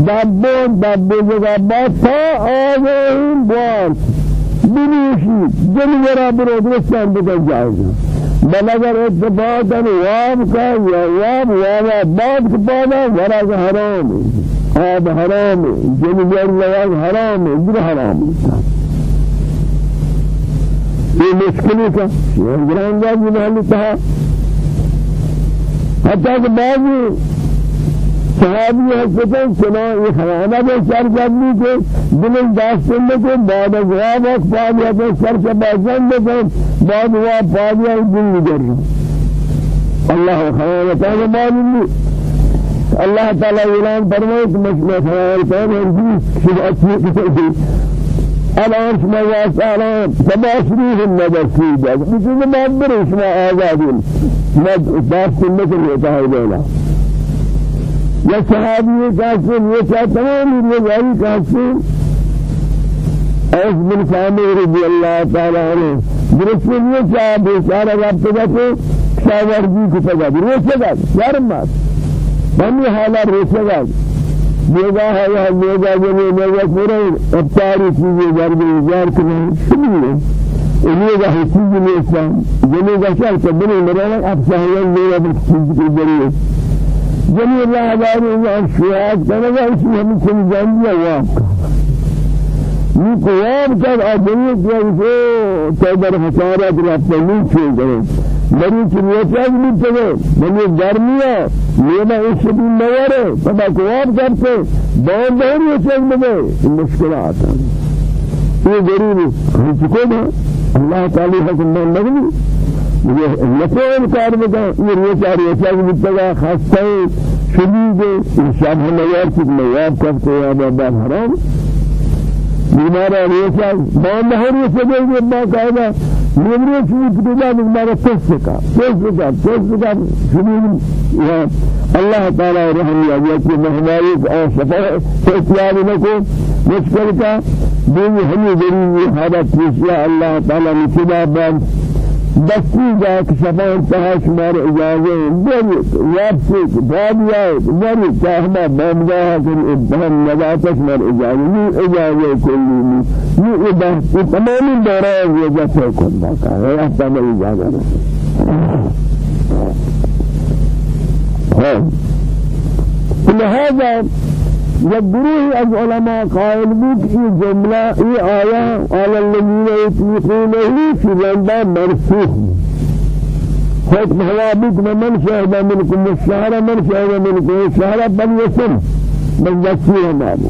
دبو دبو جگہ باسا آگئیں بوار بنیشی جنگرہ برو درستان بکن جائے گا بل اگر اتفاقا واب کا یا واب وابا بعد کے پانا ورا حرام آب حرام جنگر لواز حرام ادھر حرام. یہ مشکلی کا یہ گرانگا جنہا لتا حتی کہ بعضی صحابی چنا یہ خیانہ میں سر جدنی کے دل داستن کے بعد جواب وقت پادیا کے سر کے بازن کے بعد ہوا پادیا دل نگر اللہ خیانتہ کے بعد اللہ تعالی اعلان فرمائے کہ مجمع خیانتہ ہے شبہ اچھی الان شما واسالا تباشريه النبسي جاز مثل ما أدري شما آزادين ما داست مثل يتاهي دولا یا صحابی کاسن یہ کیا تمام رضائی کاسن اوس بن سامر رضی اللہ تعالی عنہ درست یہ کیا بیچارہ رب تجھے شاورجی کو پگا روچے گا شرم مات بنی حالا روچے گا میگا ہے یا میگا جنے میگا پورا ابتاری چیزیں جرد ایجار کریں شمیلے میگا ہے چیزیں نیسان جنے گا شاہ چبنی مرانا اب شاہیان جميع الشهاد كما إيش هم كل جانبيا واقع نقوام كان أدنى جانبه تقدر خسارة رفتني شيء كذا بني كرياتي من كذا بني دارميا لينا إيش بين نواره فما قوام کرتے بان بہر یہ چیز میں مشکلات یہ غریب ہم چکو نا اللہ تعالی حکم نگنی نفعل کار بکن. یہ ریچار ریچار بتگا خاصہ شدید انشاء میار کی میار کرتے ہیں بابا حرام. بیمارا ریچار بان نہر یہ سے دے با قاعدہ میرے چیز بدا بیمارا تس کا تس کا تس کا شدید. یا اللہ تعالی رحم یا کہ مہمانی اور شفاعت اختیار کو مشکل کا دین ہمیں ضروری حالت پیشیا اللہ تعالی نے بعد دستی جا کہ شفا انتہا شمار اجازے بری یاد سے باب یاد بری چاہما بامگاہ کر ابہم نبات شمار اجازے نی اجازے کلی نی نی یہ تمامی دورہ یہ جاتے کن باقا ہے احتام اجازہ لہذا والگروه از علماء قائل بود این جمله ای آیا على الذين يطيقونه في لندا مرسوخ هوا بك من شهد منكم الشهر من شهد منكم الشهر بل يسم بل يسير مالو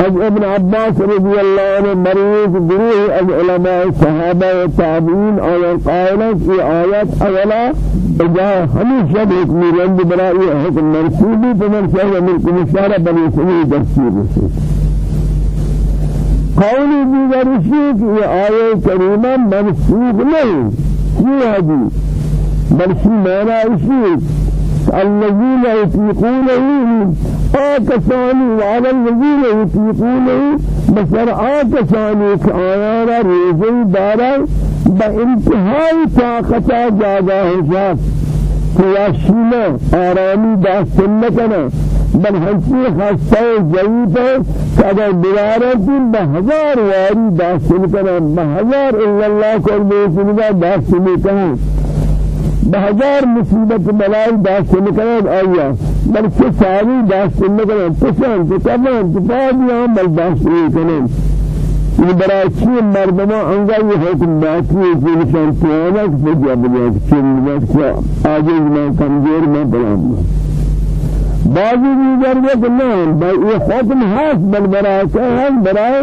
بسر أصبح تاخذ خلاصة دروه العلماء از ابن عباس رضي الله عنه مريض دروه العلماء الصحابة والتابعين على القائلة في آيات أولا إذا هميشة بحكم رند برائي حكم مرسولي فمن شهد منكم الشهر بل يسمي تفسير قولی دیگر اسی کہ یہ آیے کریمہ منسوخ نہیں یہ حدیث؟ بلکہ معنی اسی الذين يطيقونه آكساني وعلى الذين يطيقونه بسر آكساني كآيانا ريزي دارا بانتهاء طاقتا جاگا حساب قیاشینا آرامی داستن نکنا بل ہنسی خاصہ ضعیف ہے کہ اگر بیارتی بہزار واری داستن کنا بہزار اللہ کو بیسنگا داستن کنا بہزار مصیبت بلائی داستن کنا آیا؟ بل چه ساری کنا پسند کتابان کتابیان بل داستن کنا یہ برای چی مردما انگا یہ حکم ہے کہ نشان فجا بلیا کہ چین بلیا کہ آجز میں کمزور میں بلام بعضی دیگر کہ نہیں یہ حکم ہاس بل برای کہ ہم برای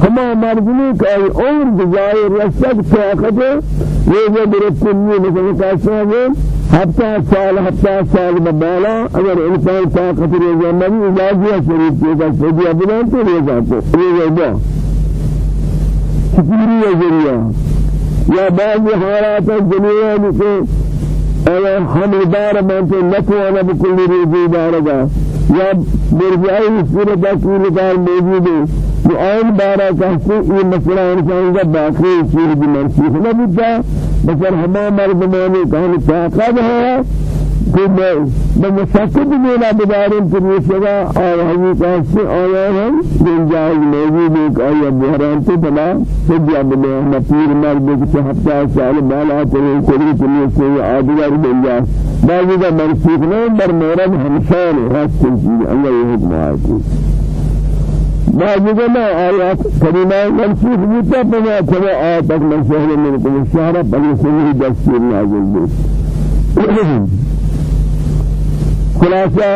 ہما مردمی کا عمر گزائے رسک طاقت یہ جو برسلی مثل کہتے ہیں ہفتہ سال ہفتہ سال ببالا اگر انسان طاقت رضا مری اجازیہ شریف کے کا فجا بلان تو رضا کو رضا سپوری ذریعہ یا بعض حالات دنیا میں اگر حمدار بنتے نتوانا بكل روزی دارگا یا برجائی صورت اکیل دار موجود ہے جو آن بارا کہتے یہ مسئلہ انسان کا باقی چیز بھی منسوخ نہ بودتا بسر ہما مردمانی کہانی طاقت ہے. بمشاكل میلا بدارن في شگا آوازی کاسی آیا هم؟ جنجال موجود ایک آیا بحران تو بنا سجیا بنا مپیر مرد کے ہفتہ سال بالا ترے کوئی تنی سے آدھگر جنجال بعضی کا منسوخ نہیں بر مورد ہمشان راست چیز اللہ یہ حکم آتی بعضی کا نا آیات کریمہ منسوخ بوتا پنا چلا آیات منسوخ من کو شہرہ پر سنی دستور نازل بھی خلاصہ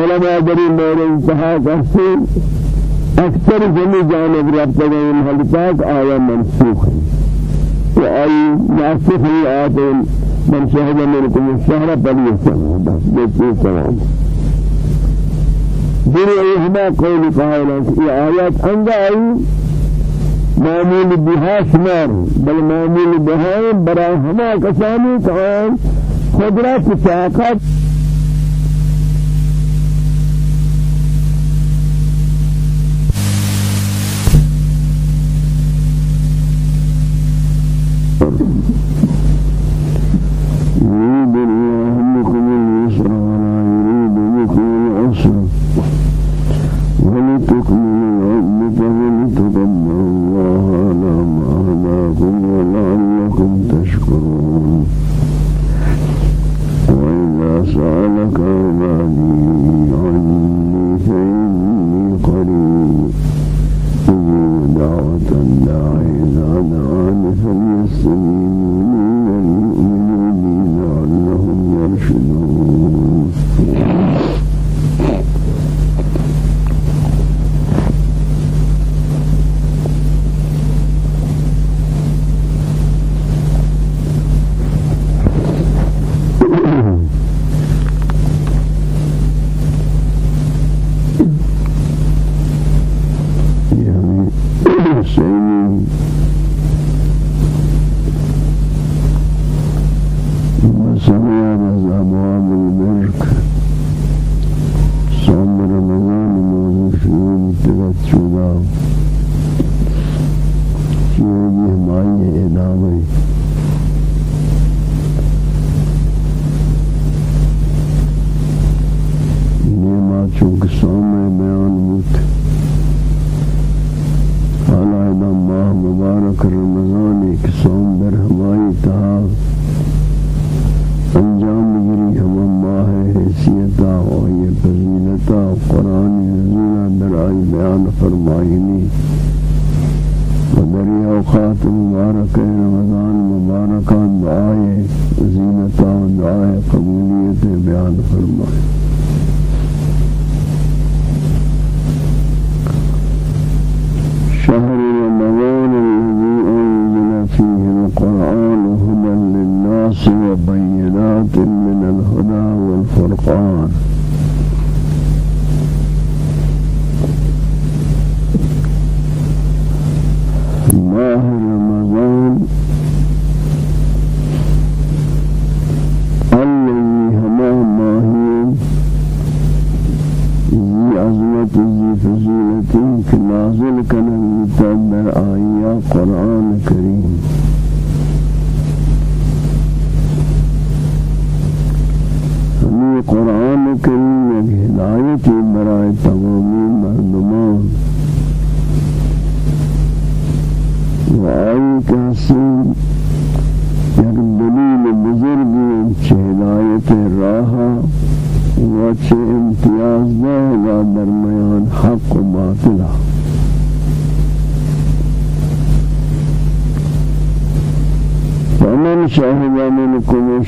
علماء دری مور انتہا کرتے اکثر جمی جانب رابطہ گئے محلتات آیا منسوخ. ہے و آئی ناسخ ہی آتے من شہد منکم الشہر بلی سمع بس بیتی سلام دیر احما قول قائلا یہ آیات انگا آئی معمول بها شمار. بل معمول بها برا ہما کسانی کان قدرت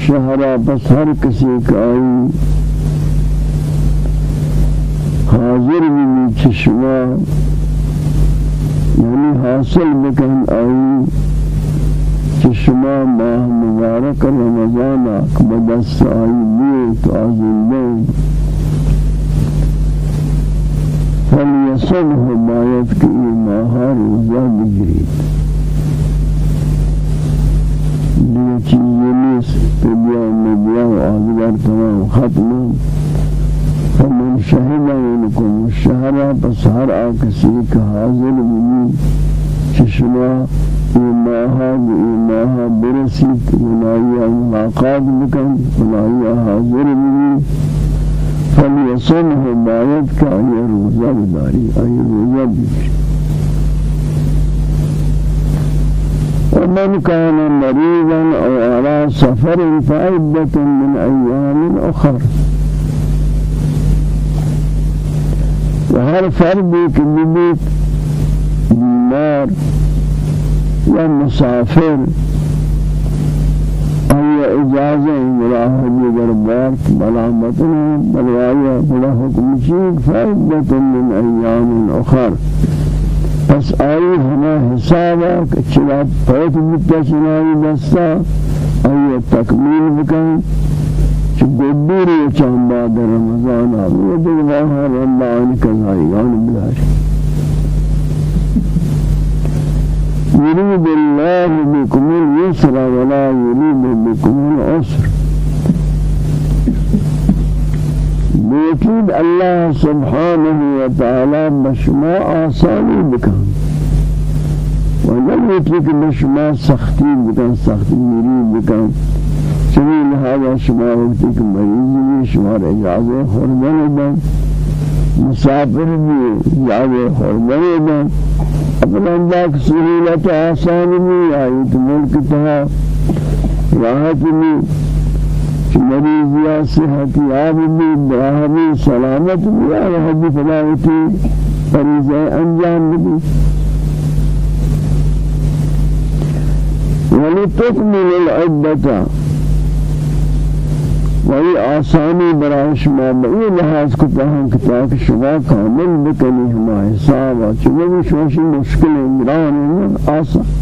طاقت بس ہر کسی کا آئی حاضر بھی چشما یعنی حاصل بکن آئی چشما ماہ مبارک رمضان بدست آئی لیت آزندین فلیصبه باید که این ماها روزا بگیرید. نیست آدگر تمام ختم فمن شهد منكم الشهر بس هر آکسی که حاضر منی چشما إيماها بإيماها برسيت ونائيا ملاقات بكم ونائيا حاضر بي فليصمه بايد كأي روزة بداري أي روزة بكر ومن كان مريضا أو على سفر فعدة من أيام أخر. وهر فرد كبيت النار یا مسافر أي إجازة ملاه دیگر بارت ملامتنا بلوایا بلا حکم چیک فائدة من أيام أخر. پس آئی ہما حسابا کچلا پیت مکہ چنائی دستا آئی تکمیل بکن چو گبیری چند بعد رمضان آئی دیگر باہر اللہ آنی کذائی آنی بلاشی يريد الله بكم اليسر ولا يريد بكم العسر بيكيد الله سبحانه وتعالى بشما آساني بكم ولم يترك بشما سختي بكم سختي مريد بكم شميل هذا شما وقتك مريض شما إجازة خربان بكم مسافر بھی جاوے حرمے میں اپنا کی سہولت آسان بھی آئی تہا راحت بھی مریض یا صحت یاب بھی براہ بھی سلامت بھی آئی حد فلاوتی فریضہ انجام بھی ولتكمل العدة وہی آسانی برای شما بئی لحاظ کو تاہم کتاک شما کامل بکنی ہما حسابا بھی شوشی مشکل امران آسان.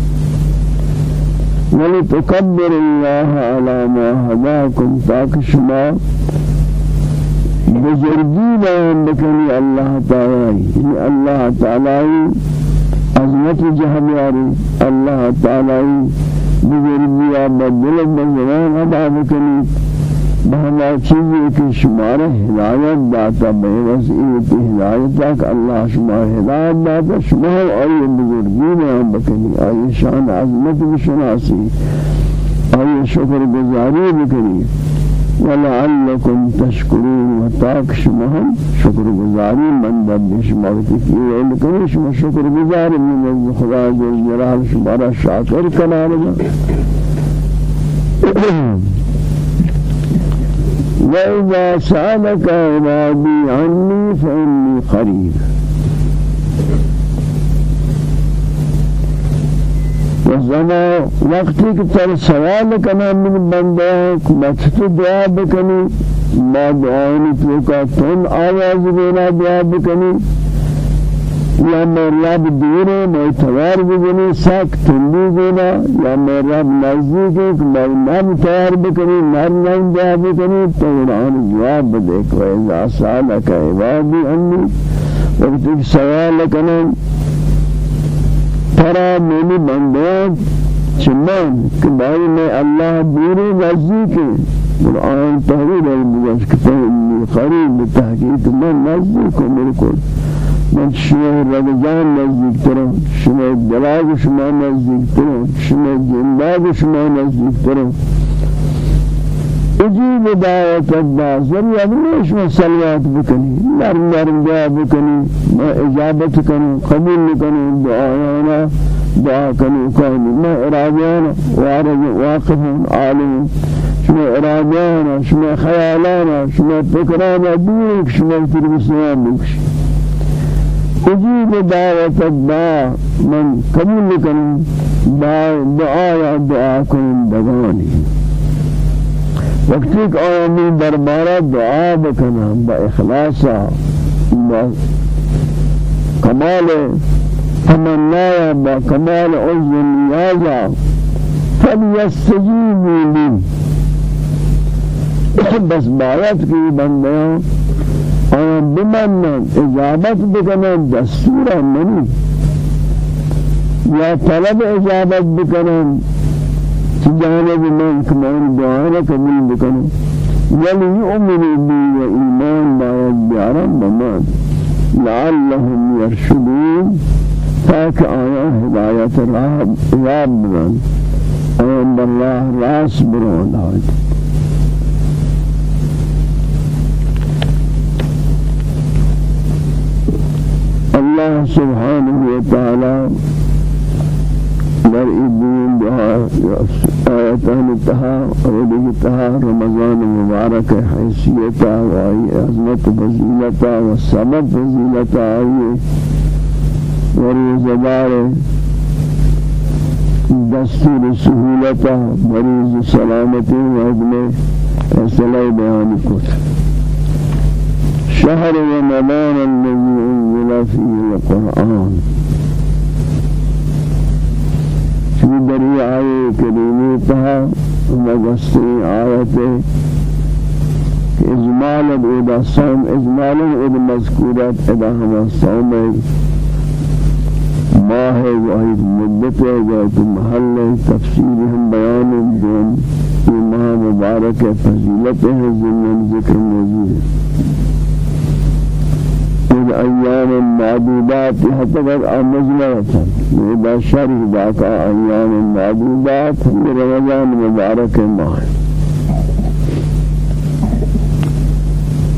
ولی تکبر اللہ علی ما هداکم تاک شما بزرگی بیان بکنی اللہ تعالی یعنی اللہ تعالی عظمت جہمیاری اللہ تعالی بزرگی بدل بزران ادا بکنی بہما چیزی کہ شمار ہدایت داتا بے وسیعت ہدایت تک اللہ شمار ہدایت داتا شمار آئی بزرگی میں بکنی آئی شان عظمت بشناسی آئی شکر گزاری بکنی۔ ولعلكم تشكرون وتاك شمهم شكر گزاری من دب شمار کی ولكن شما شكر گزار من خدا جل جلال شمار شاکر کنا وإذا سألك عبادي عني فإني قريب. وزما وقتی کہ تر من بندہ مچت دعا بکنی ما دعائنی تو کا تن آواز دینا دعا بکنی یا میرا دور ہے میں تیار بکنی ساک تندی دینا یا میرا نزدیک ہے کہ میں نام تیار بکنی نام نام دعا بکنی تو قرآن جواب دے کہ اذا سالک عبادی انی وقت ایک سوال کرنا ترى منی بندیان چمان کہ بھائی میں اللہ دوری نزدیک ہے قرآن تحویل ہے کہ قریب تحقیق من نزدیک ہوں بالکل۔ من شما رمضان نزدیک ترم شما جلال شما نزدیک ترم شما جنباد شما نزدیک ترم. اجیب دعوت الدعا ذریعہ میں شما صلوات بکنی نرم نرم دعا بکنی ما اجابت کنی قبول کنی دعایانا دعا کنی کنی ما ارادیانا وارد واقف عالم شما ارادیانا شما خیالانا شما فکرانا دور شما تربسیان بکشی أجيب دعوة الدعاء من قبول كن دعاء دعاء كن دغاني وقتك آيامي دربارة دعاء بكنا بإخلاصا كمال تمنايا بكمال عز النيازة فليستجيبوا لي. بس بايات کی آیا بمانن اجابت بکنن دستور منی یا طلب اجابت بکنن جانب من كمان دعانا قبول بکنن ولی یؤمنوا بی و ایمان باید بیارم بمان لعلهم يرشدون تاک آیا ہدایت راہ یاب بلند آن اللہ راس برون آج اللہ سبحانہ وتعالی در این آیتان تها اور تها رمضان مبارک حیثیتا و آئی عظمت فضیلتا و سبب فضیلتا آئی و روزدار دستور سهولتا مریض سلامتی و عدم فیصلہ بیان کت شهر رمضان الذي أنزل فيه القرآن. في دری آئے کریمی تہا مگستی آیت اجمال ادا صوم اجمال ادا مذکورت ادا ہما صوم. ماہ واحد مدت جائت محل تفسیر ہم بیان دون یہ ماہ مبارک فضیلت ہے أيام معدودات حتى أمزنا إذا شرح ذاك أيام معدودات. رمضان مبارك معه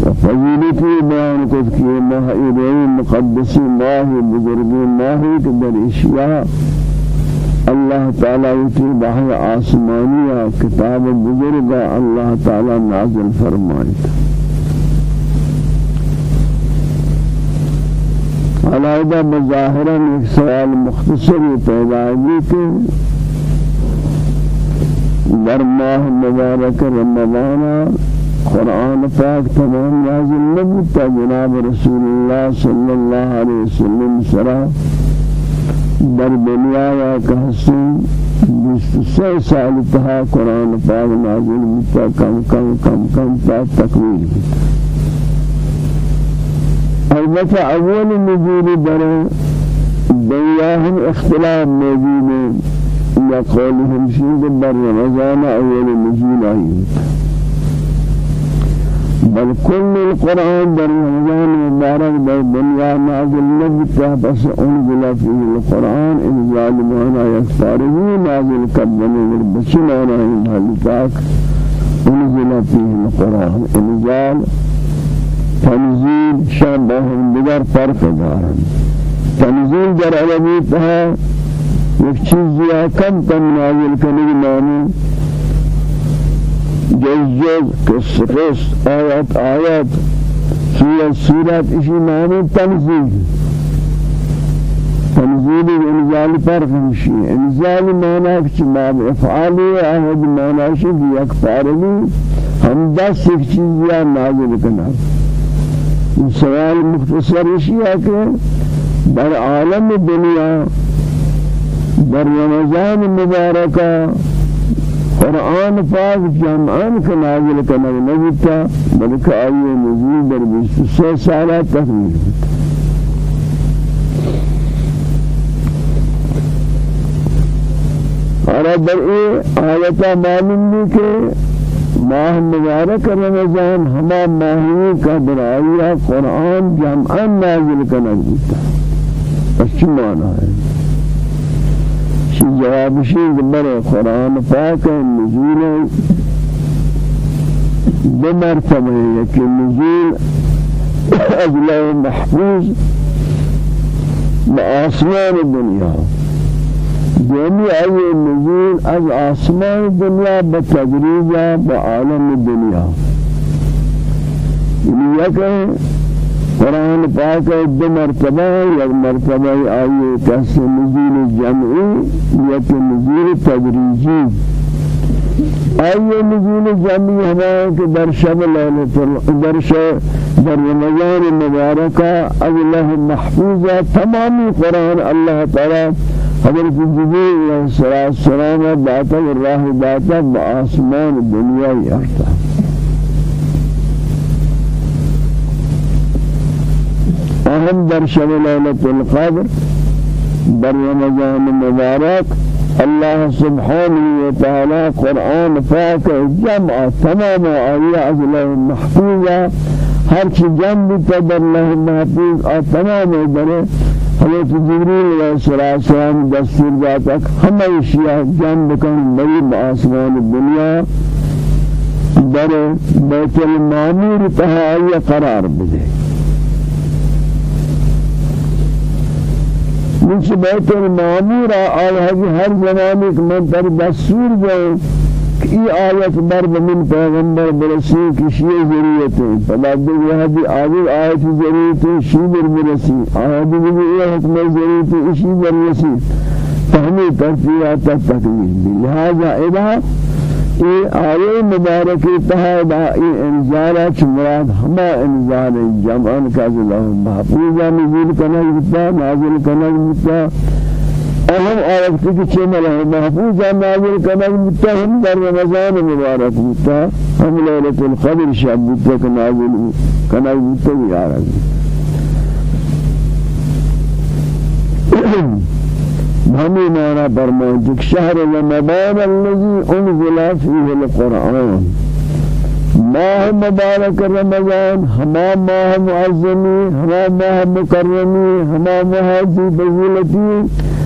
وفضيلتي بيان كتكي الله إليه مقدسي الله بزرگي الله كدر إشياء. الله تعالى يتي بحر آسمانية كتاب بزرگ الله تعالى نازل فرمائے علاوہ بظاہرا ایک سوال مختصر پیدا ہوئی کہ در ماہ مبارک رمضان قرآن پاک تمام نازل نبوتا جناب رسول اللہ صلی اللہ علیہ وسلم سرا۔ در دنیا یا کہسن بیست سی سال تہا قرآن پاک نازل بوتا کم کم کم کم تا تکمیل البته أول نزول در دنیا هم اختلاف موجود یا قولهم شید بر رمضان أول نزول آئی بل كل القرآن در رمضان مبارك در دنیا نازل نبتا بس انزل فيه القرآن انزال مانا يكفاره نازل كبنه بچنانا انهالتاك انزل فيه القرآن انزال تنزیل شان با هم دیگر فرق دارن. تنزیل در عربی تها یک چیزی کم کم نازل کنی معنی جز جز قص قص آیات آیات سورت سورت اسی معنی تنزیل. تنزيل انزال فرق مشي انزال معنى كش ما افعالی احد معنى شد یک فارلی هم دس یک چیزی نازل کنن سوال مختصر ہے کہ در عالم دنیا در رمضان مبارکہ قرآن پاک جمعان کا نازل کرنا نہیں تھا بلکہ آئیے نزول در بیست سے سالہ ہوتا اور در ای آیتا معلوم بھی کہ ماہ مبارک رمضان ہما ماہی کا برائیہ قرآن جمعا نازل کنک بیتا اس چی معنی ہے؟ شی جواب شید برے قرآن پاک نزول دو یکی نزول اجلہ محفوظ بآسمان دنیا۔ دومی ای نزول از آسمان دنیا بتدریج با عالم دنیا. یعنی یک قرآن پاک دو مرتبہ یک مرتبہ آئی کس نزول جمعی یک نزول تدریجی. نزول جمعی ہمارے کہ در شب لیلت در شب در رمضان مبارکہ اللہ محفوظہ تمامی قرآن اللہ تعالی حضرت جبریل علیہ السلام داتا راہ داتا بآسمان دنیا یارتا اہم در شب لیلت القدر در رمضان مبارک اللہ سبحانہ وتعالی قرآن پاک جمع تمام آیات اللہ محفوظہ ہر چی جنب تا در اللہ محفوظ اور تمام در حضرت جبریل علیہ السلام دستور جاتا ہمیں اشیاء جنب کن مریب آسمان الدنیا در بیت المعمور تہائی قرار بدے منش بیت المعمور آل ہر زمانے من در دستور جاؤں ای آیت مرد من پیغمبر برسی کشی ذریعت ہے فلا دیگه هذه آیت آیت ذریعت شیبر برسی. آیت دیگه ای حکم ذریعت اشی برسی. فهمی ترتیبات تکلیف لہذا اذا ای آیه مبارک تهاد ای انزال چمراد ہما انزال جمعان کا اللہ محفوظا نزول کنه نازل کنه أهم آیاتی که چه مله محفوظ نازل کنن متهم در رمضان مبارک متا هم لیلت القدر شب که نازل کنن متا بیارد ہمیں مانا فرمائیں کہ شہر رمضان الذي انزل فيه القرآن. ماہ مبارک رمضان ہما ماہ معظمی ہما ماہ مکرمی ہما ماہ ذی بزولتی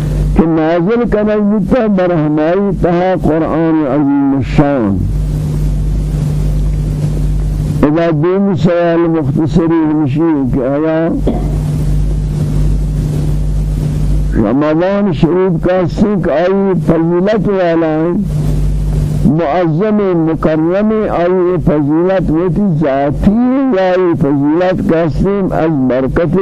کہ نازل کرنے بتا برہمائی تہا قرآن عظیم الشان اذا دین سوال مختصری ہمشی کہ آیا رمضان شریف کا سنک آئی فضیلت والا معظم مکرم آئی فضیلت ویتی ذاتی آئی فضیلت کا سن از برکت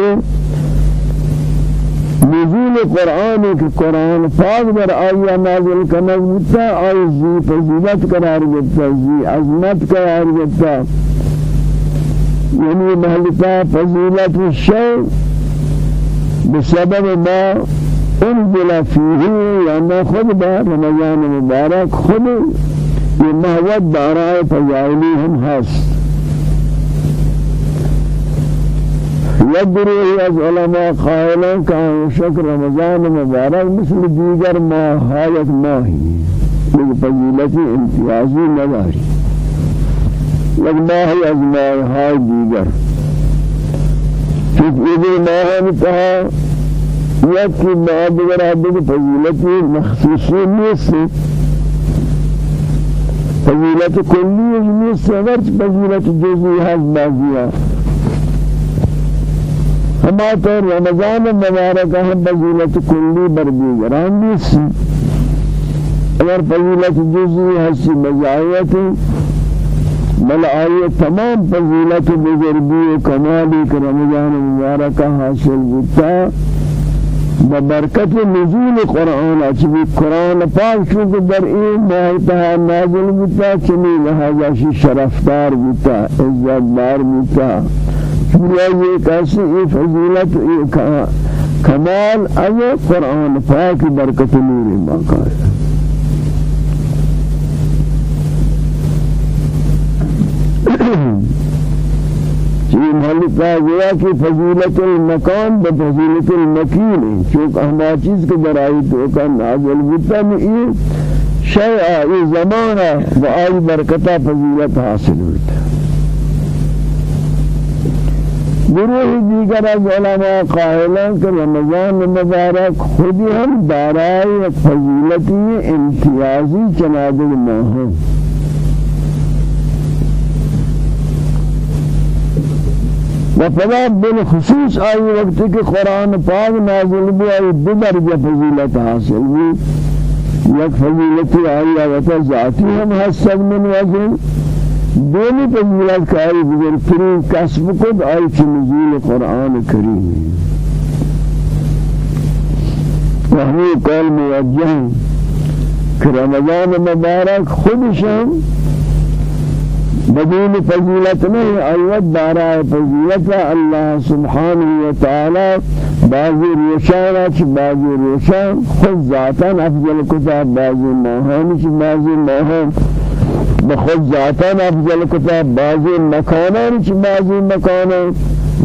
نزول قرآن کہ قرآن پاک بر آیا نازل کنگ بتا آئی زی فضیلت قرار گتا زی عظمت قرار گتا یعنی محلتا فضیلت الشیء بسبب ما انزل فيه يعني خود با رمضان مبارک خود یہ محوت دارائے فضائلی ہم ہست يدري از علماء قائلين كان شكر رمضان مبارك مثل دیگر ماهایت ماهی. لیکن فضیلتی امتیازی نداری. لیکن ماهی از ماههای دیگر. چونکہ ایدی ماہ انتہا یکی ماہ دیگر آدھے فضیلتی مخصوصی نیست. فضیلت کلی نیست. اگرچہ فضیلت جزئی هست بعضیہ ہما تو رمضان مبارک ہے فضیلت کلی بر دیگران نیسی اگر فضیلت جزئی ہستی مزایت بل آئیے تمام فضیلت بزرگی و کمالی کہ رمضان مبارک حاصل بتا ببرکت نزول قرآن اچھی قرآن پاک چونکہ در این ماہتها نازل بتا چنی لہذا شی شرفتار بتا عزت دار بتا پورا یہ کیسے یہ فضیلت یہ کمال از قرآن پاک برکت نور باقا ہے یہ محل کہا گیا کہ فضیلت المکان بفضیلت المکین ہے چونکہ ہما چیز کے برائی تو کا نازل بتا میں یہ شیعہ یہ زمانہ و آئی برکتہ فضیلت حاصل ہوتا ہے گروہ دیگر از علماء قائلان کہ رمضان مبارک خودی ہم دارائے فضیلتی امتیازی چناد ماہ و فلا بالخصوص آئی وقت کہ قرآن پاک نازل بھی آئی دو درجہ فضیلت حاصل بھی یک فضیلتی آئی آوتا ذاتی ہم حسد من وزن دونی فضیلت کاری بزرگترین کسب کد آئی چی نزول قرآن کریم. وہی قول موجہ کہ رمضان مبارک خودشم بدون فضیلت نہیں ایوت دارا فضیلت اللہ سبحانہ وتعالی بعضی روشانا چی بعضی روشان خود ذاتا افضل کتاب بعضی ماہانی چی بعضی ماہان بخود ذاتا أفضل کتاب بعضی مکانان چی بعضی مکانان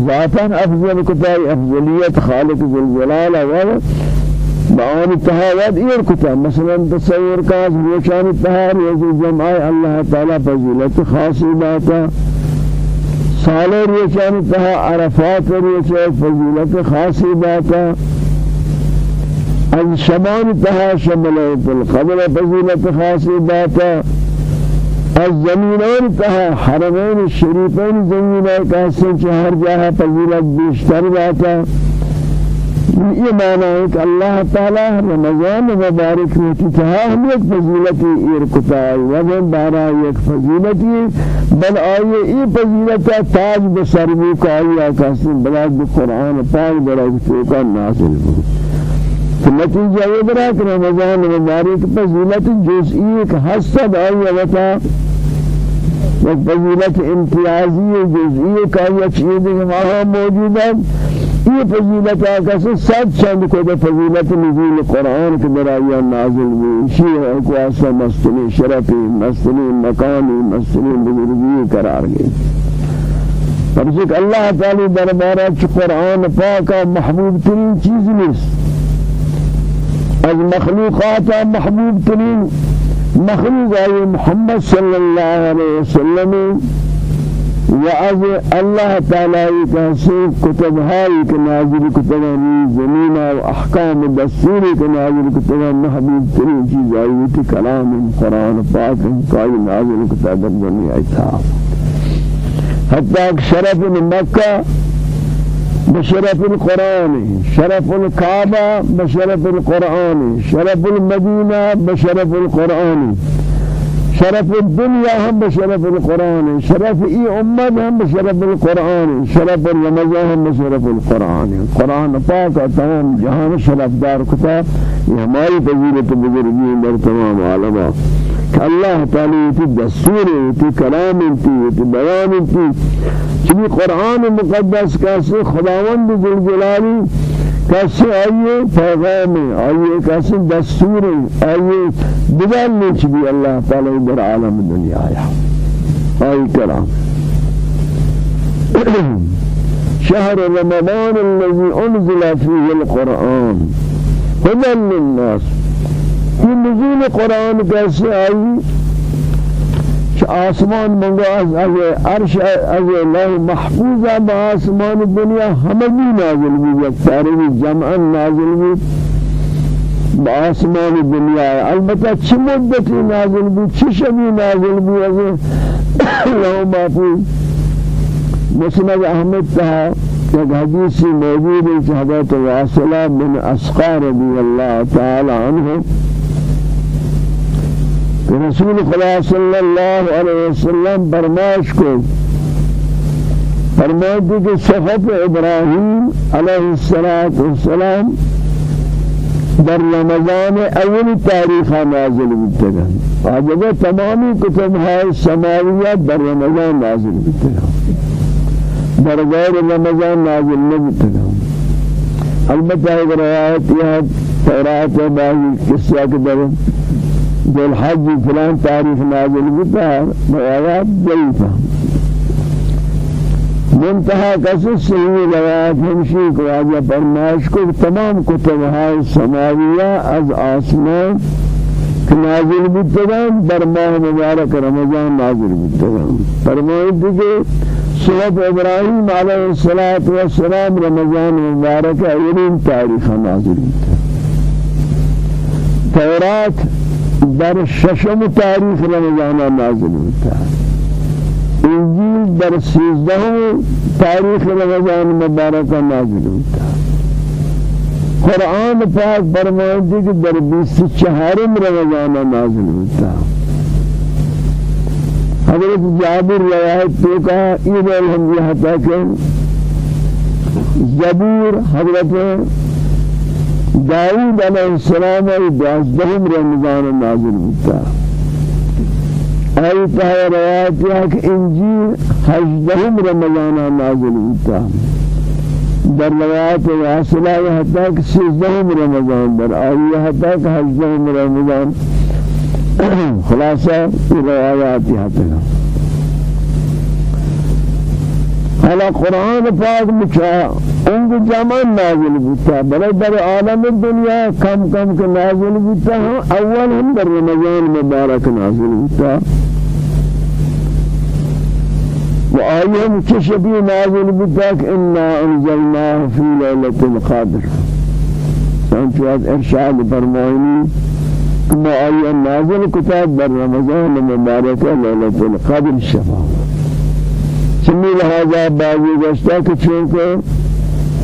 ذاتا أفضل کتاب افضلیت خالق ذوالجلال و بآن تهاوت ایر کتاب مثلا تصور کا روشان تهار یزی جمعی اللہ تعالی فضیلت خاصی باتا. سال ریچان تها عرفات ریچان فضیلت خاصی باتا. از شمان تها شملت القدر فضیلت خاصی باتا. از زمینان تها حرمین الشریفین زمینان که هستن هر جاها فضیلت بیشتر باتا. یہ معنی ہے کہ اللہ تعالی رمضان مبارک میں تہا ہم ایک فضیلتی ارکتا وزن بارا ایک فضیلتی بل آئیے ای فضیلتا تاج بسر بھی کا آئیہ کسی بلاد بقرآن پاک برای چوکا ناصل تو نتیجہ یہ برا کہ رمضان مبارک فضیلت جزئی ایک حسد آئیہ وطا ایک فضیلت امتیازی جزئی کا یہ چیز وہاں موجود ہے یہ فضیلت آکس سب چند کو فضیلت نزول قرآن کے درائیہ نازل ہوئی شیع کو مستنی شرفی مستنی مکانی مستنی بزرگی قرار گئی فرشک اللہ تعالی دربارہ قرآن پاکا محبوب ترین چیز نیست. از مخلوقات محبوب ترین مخلوق آئی محمد صلی اللہ علیہ وسلم وعز الله تعالى كاسي كتب هاي كنازل كتب زمين وأحكام الدستور كنازل كتب محبوب ترين چیز آئی كلام القرآن پاک كاي نازل كتب الدنيا اتحاف حتى شرف مكة بشرف القرآن شرف الكعبة بشرف القرآن شرف المدينة بشرف القرآن شرف الدنيا هم بشرف القرآن شرف إي امت هم بشرف القرآن شرف الرمضان هم بشرف القرآن. القرآن پاک تمام جهان شرف دار کتاب یہ ہماری فضیلت بزرگی در تمام عالمہ کہ اللہ تعالی تی دستور تی کلام تی تی بیان تی چلی قرآن مقدس کیسے خداوند جلالی کسی آئیے پیغام آئیے کسی دستور آئیے بدل نیچ بھی اللہ تعالی در عالم دنیا آیا آئی کرام شهر رمضان الذي أنزل فيه القرآن. هدى للناس. في نزول القرآن كيسي آئی آسمان منگو از عرش از الله محفوظ با آسمان دنیا همگی نازل بھی یک تاریخ جمعا نازل بھی با آسمان دنیا البته چه مدتی نازل بھی چه شبی نازل بھی از الله محفوظ مسند احمد تها یک حدیثی موجود ہے حضرت واصلہ بن اسقار رضی اللہ تعالی عنہ۔ رسول خدا صلی اللہ علیہ وسلم برماش کو فرماتے کہ صحف ابراہیم علیہ السلام در رمضان اول تاریخ نازل بتگن آجبه تمامی کتب های سماویت در رمضان نازل بتگن در غیر رمضان نازل نبتگن البته اگر آیت یہ تورات باقی قصہ کے در ذو الحج فلان تاریخ نازل بتا روایات ضعیفہ منتہا کسی صحیح روایات ہمشی کو آجا فرمائش کو تمام کتب های سماویہ از آسمان نازل بتگان در ماہ مبارک رمضان نازل بتگان فرمائش دیگے صحب ابراہیم علیہ السلام رمضان مبارک ایرین تاریخ نازل بتگان تورات در ششم تاریخ رمضان نازل ہوتا انجیل در سیزدهم تاریخ رمضان مبارک نازل ہوتا قرآن پاک فرمائے کہ در بیس چہارم رمضان نازل ہوتا حضرت جابر روایت تو کہا عید الحمدیہ تک زبور حضرت داود علیہ السلام ای دوازدہم رمضان نازل ہوتا ای تہا روایت ہے کہ انجیل ہجدہم رمضان نازل ہوتا در روایت واصلہ یہ تک سیزدہم رمضان در آئی یہ تک ہجدہم رمضان. خلاصہ روایات یہ تک حالا قرآن پاک مچا انگ جمع نازل بوتا بلے در عالم الدنیا کم کم کے نازل بوتا اول ہم در رمضان مبارک نازل بوتا وآيهم كشبي نازل بدك إنا أنزلناه في ليلة القدر۔ أنت إرشاد فرمائني كما آية نازل كتاب بر رمضان المبارك ليلة القدر الشفاء لهذا بعضي گشتا کہ چونکہ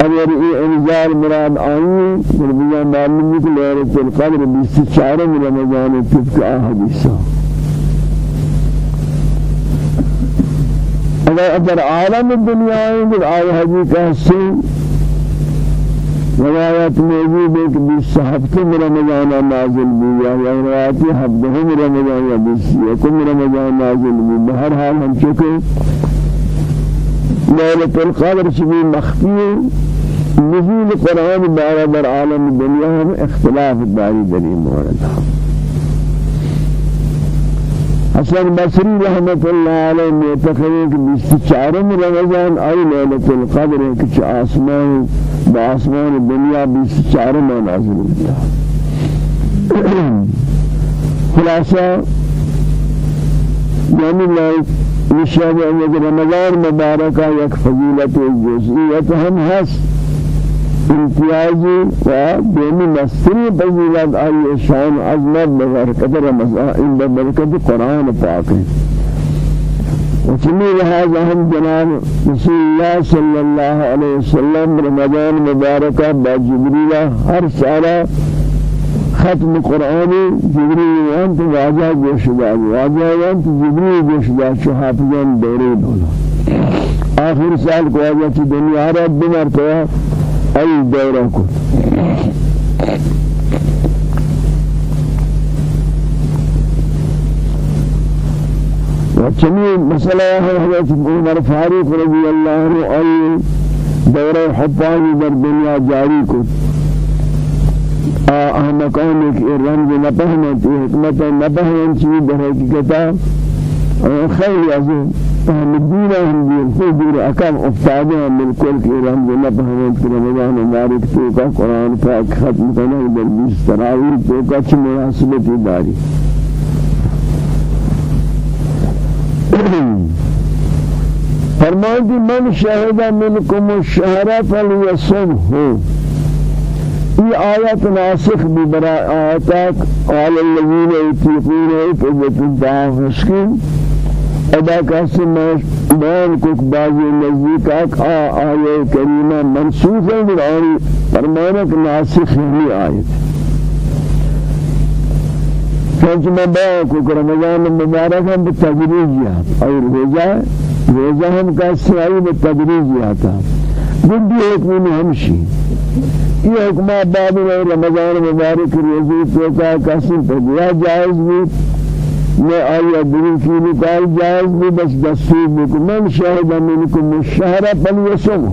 اگر یہ انزال مراد آئی دربیان معلوم ہے کہ ليلة القدر 24 رمضان طبق حدیثہ اگر در عالم الدنیا ہے آئے حدیث حسین روایت موجود ہے کہ بیس ہفتے میں رمضان نازل بھی یا روایت ہفتے میں رمضان یا بیس یکم رمضان نازل بھی بہر حال ہم چکے لیلت القدر شبی مخفی نزول قرآن بارہ در عالم الدنیا ہم اختلاف داری دری مورد حسن بصری رحمت اللہ علیہ معتقد 24 رمضان آئی لیلت القدر ہے آسمان بآسمان الدنيا بسچار میں نازل ہوتا خلاصہ یعنی نشان ہے رمضان مبارکہ یک فضیلت جزئیت ہم ہس امتیازی و دیمی مستری فضیلت آئی شان عظمت بغرکت رمضان برکت قرآن پاک. وكمي هذا هم جناب رسول الله صلى الله عليه وسلم رمضان مباركة بجبريل هر سالة ختم القرآن جبريل وانت واجه جوشداد واجه وانت جبريل جوشداد شو حافظان دوري دولا آخر سال کو واجه دنیا رب بمرتبہ أي دورة کو وكمي مسألة حضرت عمر فاروق رضي الله عنه أي دورة حفاظ در دنيا جاري کو رنگ نہ پہنے تی حکمت نہ پہنے چیز در حقیقتا خیلی از الدين هم دين في دين أكام أفتادة من الكل في رمز الله بهمت في رمضان مبارك توقع قرآن پاک ختم کرنے در بیس تراویل توقع چھ مناسبتی داری؟ فرمائیں من شهد منكم الشهر فليصمه یہ آیت ناسخ بھی برا آیاتک قال الذين يتقون فجت الدعاء مسكين ادا کسی بیان کک بازی نزدیک آک آ آیه کریمہ منسوخ ہے فرمانا کہ ناسخ ہے آیت چونچہ میں بیان کو رمضان مبارک ہم بتدریج اور روزہ ہم کا سرائی بتدریج آتا بدی حکم ہمشی۔ یہ حکمہ بعد رمضان مبارک روزی کا کسی پر دیا جائز بھی۔ میں آیا دل کی نکال جائز بھی بس دستور بکن من شاہد منکم الشہر فلیسم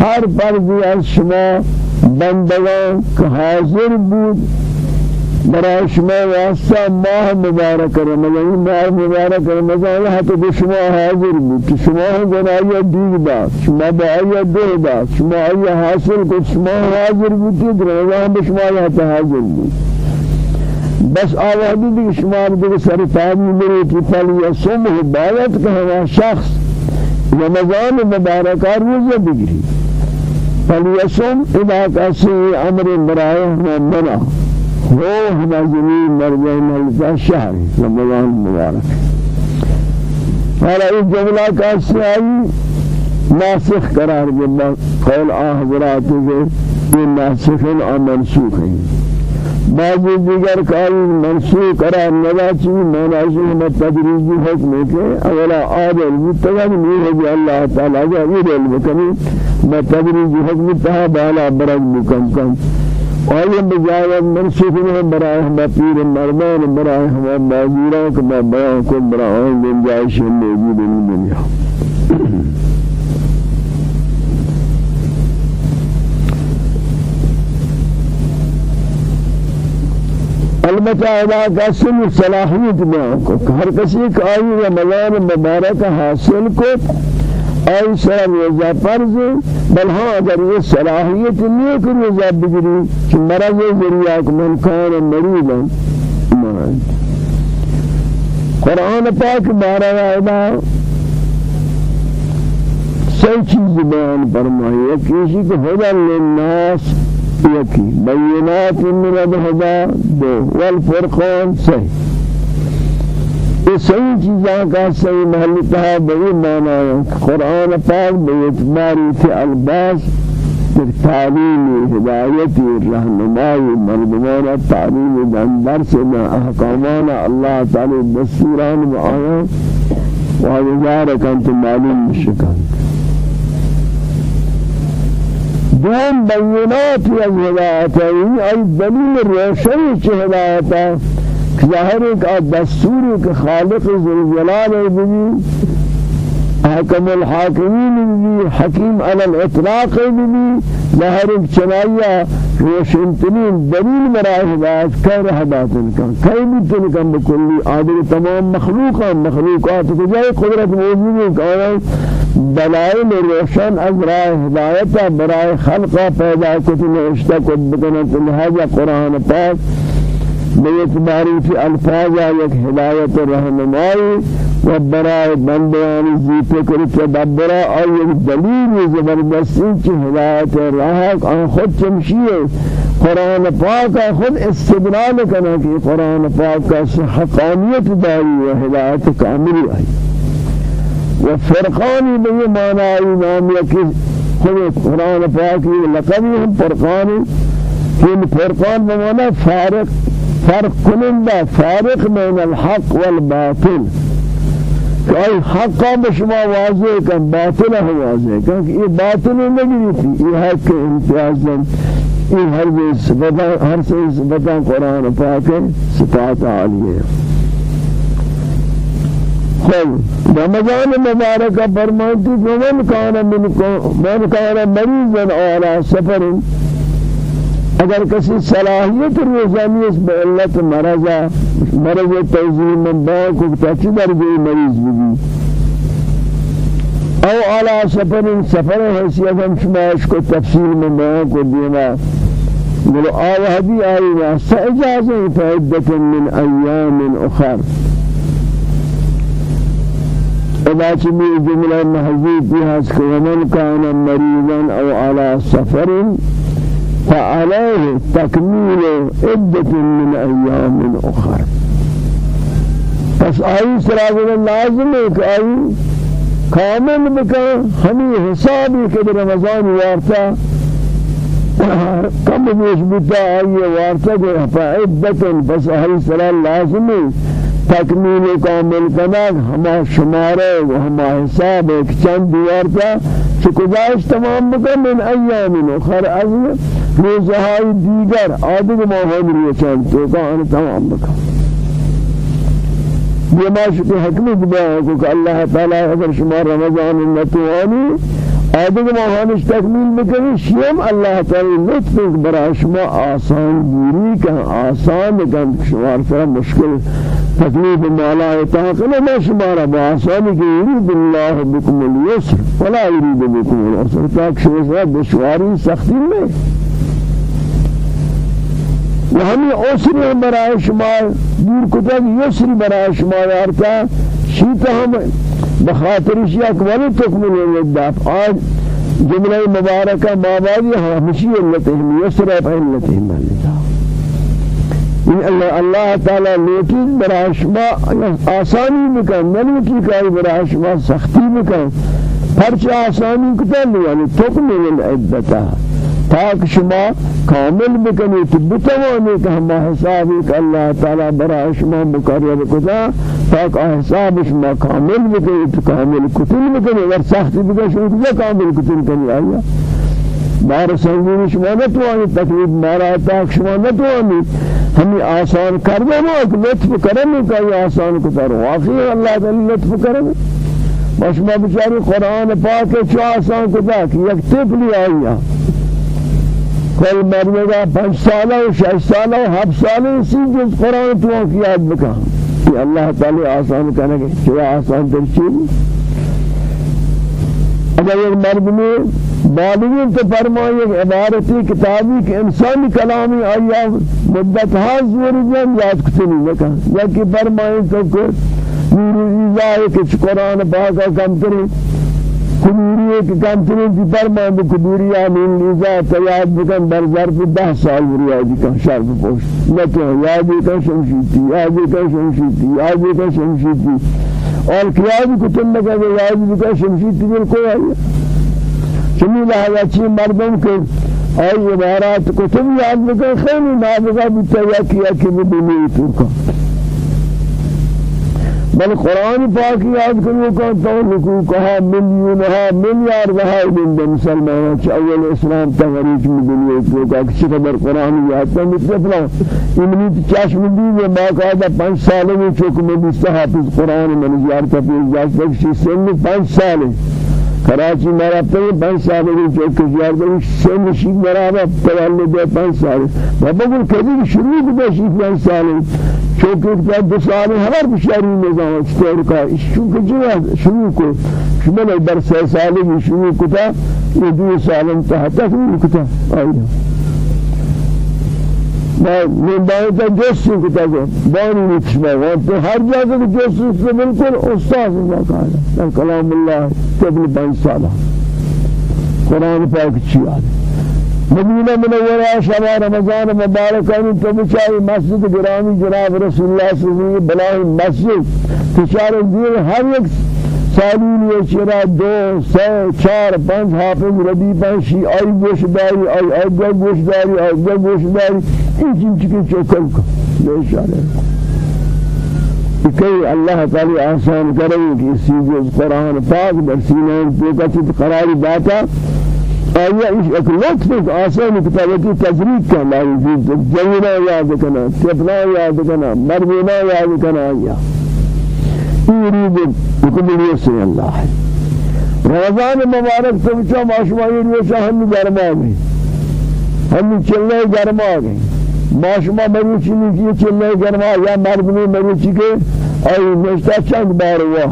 ہر فرضی از شما بندگان حاضر بود۔ برای شما واسطه ماه مبارک رمضان ماه مبارک رمضان حتی شما حاضر بود که شما گناهی دیگ داد شما با آیا دو داد شما آیا حاصل کو شما حاضر بودید رمضان به شما حتی حاضر بود. بس آوازی دیگه شما دیگه سر تابی میره که فلی یسمه باید که هوا شخص رمضان مبارک روزه بگیری فلی یسم اذا کسی أمر برای روح نزلی مرجع ملتا شهر رمضان مبارک حالا این جملہ کا سیائی ناسخ قرار دیا قول آحضرات کے یہ ناسخ اور منسوخ ہیں بعضی دیگر کاری منسوخ قرار ندا چی مناسخ میں تدریجی حکم کے اولا عادل متقن نہیں ہے کہ اللہ تعالیٰ جا یہ علم کنی. میں تدریجی حکم تہا بالا برگ بکم کم آیا بجائے منصوب ہے برائے ہم پیر مردان برائے ہم معذوروں کو میں بیان کو برائے گنجائش موجود ہے دنیا البتہ ادا کا سن صلاحیت میں ہر کسی کا آئی رمضان مبارک حاصل کو أي سلام يزا فرض بل ها اگر یہ صلاحیت نہیں کہ يزا بگری کہ مرض ذریعہ من كان مريضا قرآن پاک بارہ آئدہ سی چیز بیان فرمائی یکیشی کہ ہدا للناس یکی بینات من الہدا دو والفرقان سی یہ صحیح چیزاں کا صحیح محل تہا بئی معنی ہے قرآن پاک بے اعتباری فی الباس در تعلیم ہدایت رہنمائی مردمان تعلیم دن درس احکامان اللہ تعالی دستوران و آیان و آیان کنت معلوم مشکن دوم بینات از ہدایت ہے ای دلیل روشنی چه ہدایت ہے ظاہر ایک دستور کہ خالق ذوالجلال بھی حکم الحاکمین بھی حکیم علی الاطلاق بھی ظاہر چنائیہ روشن تنین دلیل برای ہدایت کر ہدایت کا کئی بھی تنکم بکلی؟ آدھر تمام مخلوقا مخلوقات کو جائے قدرت موجود ہے دلائل روشن از راه ہدایت برای خلق پیدا کتن اشتاق بکنت لہذا قرآن پاک. باعتباری في الفاظ یک هدایت رهنمایی و برای بندیان زی فکر تدبر یک دلیل زبردستی کی هدایت راه آن خود چمشیه قرآن پاک خود استدلال کنا کہ قرآن پاک کا حقانیت داری و ہدایت کاملی آئی و فرقانی به معنی نام یکی خود قرآن پاکی لقبی هم فرقانی کہ فرقان بمعنی فارق فرق کننده فارق بین الحق والباطل. کہ ای حقا بشما واضح کن باطل ہم واضح کن کہ یہ باطل نہیں تھی یہ حق کے امتیاز دن یہ ہر سے صفتاں قرآن پاک صفات عالیہ خب رمضان مبارک فرمانتی کہ من کان منکم من کان مریضا على سفر اگر کسی صلاحیت روزانی اس بے علت مرضا مرض توزیع من با کو تچ درجے مریض بھی أو علا سفر سفر حیثیت ہم شماش کو تفصیل من بیان کو دینا. ملو آو حدی آئی واسطہ اجازہ فعدت من ایام اخر. اذا چمی جملہ ہس کہ ومن کان مریضا أو علا سفر فعليه تكميل عدة من أيام أخر. بس آئی سراغ لازم ہے کہ آئی کامل بکا ہمیں رمضان وارتا کم بیش بتا آئی وارتا کہ فعدت بس آئی لازم تکمیل کامل کنک ہما شمارے و ہما حساب ایک چند وارتا چکداش تمام بکا من ایام اخر از روزهای دیگر آدم ماهان روچان تو کان تمام بکا یہ ماش کی حکمت بیان کو کہ اللہ تعالی اگر شما رمضان نتوانی آدم ماهانش تکمیل بکنی شیم اللہ تعالی لطف برای شما آسان گیری کن آسان کن. شما سر مشکل تکلیف مالا اتاقل ما شما را بآسانی کہ یرید اللہ بکم اليسر ولا یرید بکم العسر. تاک شما دشواری سختی میں و ہمیں عسر برای شما دور کتاب یسر برای شما یارتا. شیطہ ہم بخاطر شیعہ اکبر تکمل الدف آج جملہ مبارکہ مابادی ہمشی اللتہم یسر فہلتہم اللہ اللہ اللہ تعالی لیکن برای شما آسانی بکن نلوکی کاری برای شما سختی بکن پرچ آسانی کتن یعنی تکمل العدتہ تاک شما کامل بکنی تو بتوانی کہ ہم حسابی کہ اللہ تعالی برای شما مقرر کتا تاک حساب شما کامل بکنی تو کامل کتن بکنی اگر سختی بکنی شما تو کامل کتن کنی آیا؟ بار سنگین شما نتوانی تکلیف مارا تاک شما نتوانی ہمیں آسان کرنے میں ایک لطف کرنے کا یہ آسان کتا رو؟ واقعی اللہ تعالی لطف کرنے بشما بچاری قرآن پاک چو آسان کتا کہ یک طفلی آئی کل مرنے پنج سالہ و شش سالہ و ہفت سالہ اسی جز قرآن تو یاد بکا کہ اللہ تعالی آسان کرنے کے کیا آسان تر چیز اگر ایک مرد میں بالغین تو فرمائے ایک عبارتی کتابی کہ انسانی کلامی آیا مدت ہاں زور جن یاد کتنی لکا یا کہ فرمائے تو کہ نور ایزائی کہ قرآن پاکا کم کریں کہ کم ترین کی فرمان کبیری آمین لیزا تیاد بکن بر ظرف ده سال بریادی کن شرف پوشت نکن یادی کن شمشیتی یادی کن شمشیتی یادی کن شمشیتی اور کیادی کتن نکن یادی کن شمشیتی بالکل آئی چمی لہذا چی مردم کے آئی عبارات کتب یاد بکن خیلی نابغا بیتا یا کیا کہ بدنی تو کا بل قرآن پاک یاد کرو کہ تو لکو کہا ملیون ہا ملیار رہا دن دن مسلمان چ اول اسلام تغریق میں دنیا تو کہ کسی قدر قرآن یاد سے فلا امنی چشم دی میں باقاعدہ پانچ سال میں چوک میں بھی حافظ قرآن میں زیارت پہ اجازت سے سن پانچ سال کراچی میرا پہ پانچ سال کی چوک زیارت سن شیخ میرا تولد پانچ سال بابا کو کبھی شروع کو شیخ پانچ سال چونکہ کیا دو سال ہمار بشاری نظام چطور کا چونکہ جو شروع کو شمال در سالی بھی شروع کتا یہ دو سال تحت شروع کتا آئیہ میں باید جوسی کتا گو بانی نکشمہ وانتا ہر جاگہ جوسی سے بالکل أستاذ اللہ کہا کلام اللہ قبل پانچ سالہ قرآن پاک چی آدھے مدینہ منورہ شب رمضان مبارک ان تو بچائی مسجد گرامی جناب رسول اللہ صلی اللہ علیہ وسلم بلائی مسجد. تشار دیر ہر ایک سالین یہ چرا دو سه چار پنج حافظ ربی پنشی آئی گوشداری آئی آئی گوشداری آئی گوشداری. این چیز کی چوکل کا بے اشارہ کہ اللہ تعالی آسان کرے کہ اس چیز قرآن پاک در سینہ تو کا چیز قرار داتا آیا ایش ایک لطف آسان کتابتی تجرید کن لائی جنینا یاد کنا تپنا یاد کنا مرمینا یاد کنا آیا یرید بکل یسر اللہ رمضان مبارک تو بچا ماشمائی روشا ہم گرما گئے ہم چلنے گرما گئے ماشما مروچی نہیں کی چلنے گرما یا مردمی مروچی کے آئی نشتا چند بار ہوا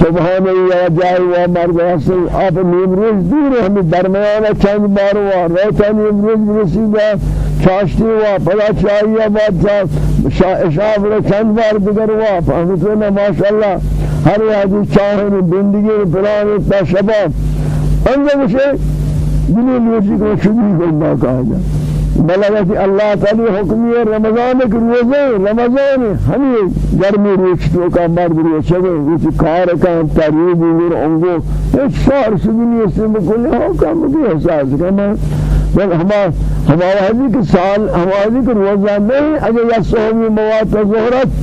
سبحان الله جای و مرد اصل آپ نیمروز دور ہم درمیان چند بار و رہتا نیمروز رسیدہ چاشتی و پدا چاہیے بعد اشاف رو چند بار دیگر و فهمتونا ماشاءاللہ ہر یادی چاہن بندگی پران تا شباب. انجا بشے دلی لوٹی کو شبی کو کہا جائے بلغت اللہ تعالی حکمی رمضان کے روزے رمضان. ہمیں گرمی روز تو کا مرد ہے یہ کار کا تاریخ اور انگو ایک شہر سنی سے بکل ہو کام کی احساس کرنا بل ہما ہمارا حدیث کے سال ہمارا کے روزہ نہیں اگر یا سومی مواد ظہرت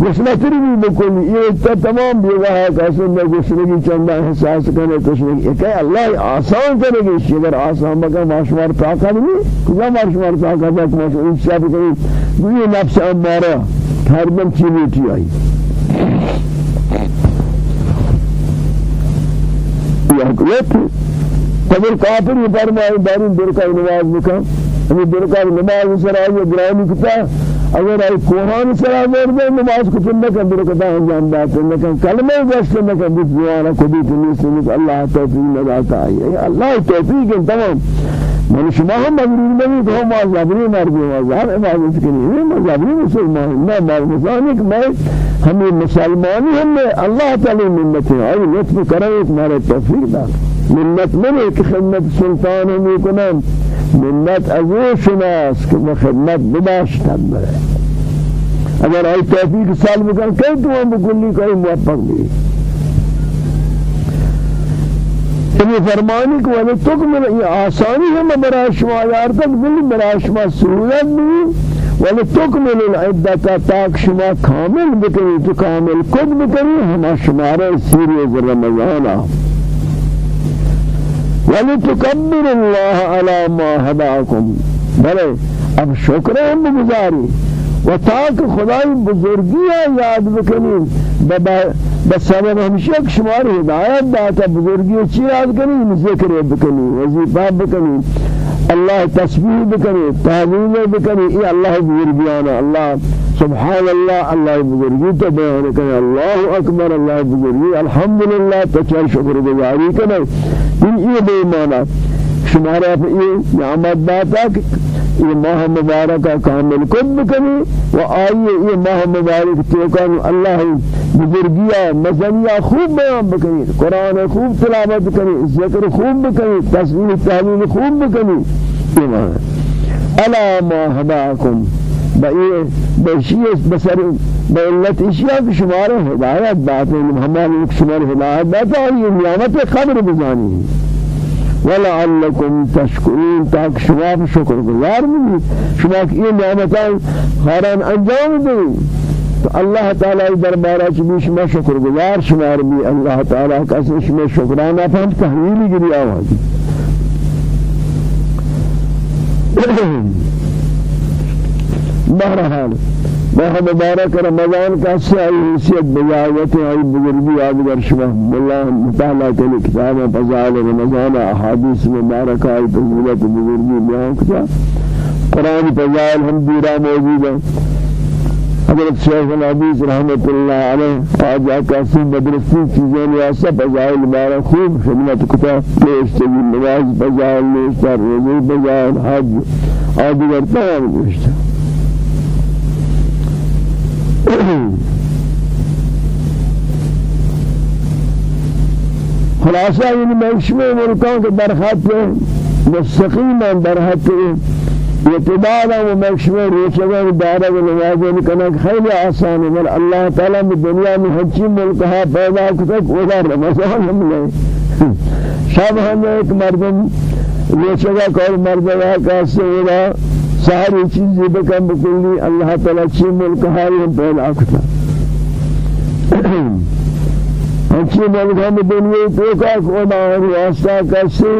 گشنتری بھی بکلی یہ تمام بیگا ہے کیسے میں گشنگی چندہ احساس کرنے تشنگی ایک ہے اللہ آسان کرے گی اگر آسان بکر ماشمار طاقت نہیں کجا ماشمار طاقت ہے کہ ماشمار انشاء بکنی دوی نفس امارہ ہر دم چیلیٹی آئی۔ یہ تبر کافر یہ فرمائے دارین درکا نماز بکن ہمیں درکا نماز سرائے گرانی کتا اگر ای قرآن سرا ورده نماز کو تم نکن در کتا انجام داتے نکن کلمہ گشت نکن بس جوانا کبھی تنی سنک اللہ توفیق لگاتا ہے اللہ توفیق تمام. من شما هم مغرور نہیں کہ ہم مذہبی مرد مذہب عبادت کریں یہ مذہبی مسلمان. میں مرد کہ میں ہمیں مسلمانی ہم اللہ تعالی منت. ہے اور لطف کرے ایک مارے توفیق دا منت میں کہ خدمت سلطان ہم کنم منت ازو شناس کہ میں خدمت بداشتم برے اگر آئی توفیق سال بکن کئی تو ہم بکلی کوئی موفق بھی یہ فرمانی کو ولی تکمل یہ آسانی ہے برای شما یار تک بلی برای شما سہولت بھی ولی تکمل العدتا تاک شما کامل بکنی تو کامل کد بکنی ہما شمارے سیریز رمضانا ولتكبر الله على ما هداكم. بلے اب شکر ہم بگزاری و تاک خدای بزرگی یاد بکنی بسبب ہمشہ شمار ہدایت داتا بزرگی چی یاد کنی ذکر بکنی وظیفہ بکنی اللہ تسبیح بکنی تحلیل بکنی ای اللہ بزرگیانا اللہ سبحان الله الله بزرگی تو بیان کرے اللہ اکبر اللہ بزرگی الحمدللہ تو چل شکر گزاری کرے یہ بے معنی شمارا یہ نعمت داتا یہ ماہ مبارک کامل کن بکنی و آئیے یہ ماہ مبارک توکن اللہ بزرگیہ مزنیہ خوب بیان بکنی قرآن خوب تلاوت بکنی ذکر خوب بکنی تصویر تحلیل خوب بکنی یہ ماہ الا ما ہداکم۔ بئی بشیش بسر بعلت اشیاء کی شمار ہدایت بات ہے ہماری شمار ہدایت بات ہے یہ نعمت قبر بزانی ولعلكم تشكرون. تاك شما شکر گزار بھی شما یہ نعمتان خاران انجام دیں تو اللہ تعالی دربارہ چبی شما شکر گزار شمار بھی اللہ تعالی کا شما شکرانہ فهم تحویلی گری آوازی *coughs* بہرحال ماہ مبارک رمضان کا سعی حیثیت بجایت آئی بزرگی آدگر شبہ اللہ مطالعہ کے لئے کتاب فضائل رمضان احادیث مبارک آئی فضیلت بزرگی بیان کتا قرآن فضائل ہم دیرہ موجود ہیں حضرت شیخ الحدیث رحمت اللہ علیہ آجا کاسی مدرسی چیزیں نیاسا فضائل بارا خوب خدمت کتا نیشتگی نواز فضائل نیشتر روزی فضائل حج آدگر تمام نیشتر *coughs* خلاصہ ان محشمے ملکوں کے برخط مستقیما برحط اعتبارا و محشمے روچگر دارہ و نوازن کنک خیلی آسان ہے اللہ تعالیٰ میں دنیا میں ہنچی ملکہ پیدا کتک اولا رمضان ہم لے شب ہم ایک مردم روچگر کول مردم کا سورا ساری چیزی بکن بکلی اللہ تعالی چی ملک ہاری ہم پیدا کتا ہنچی ملک ہم دنیا توکا کونا اور واسطہ کسی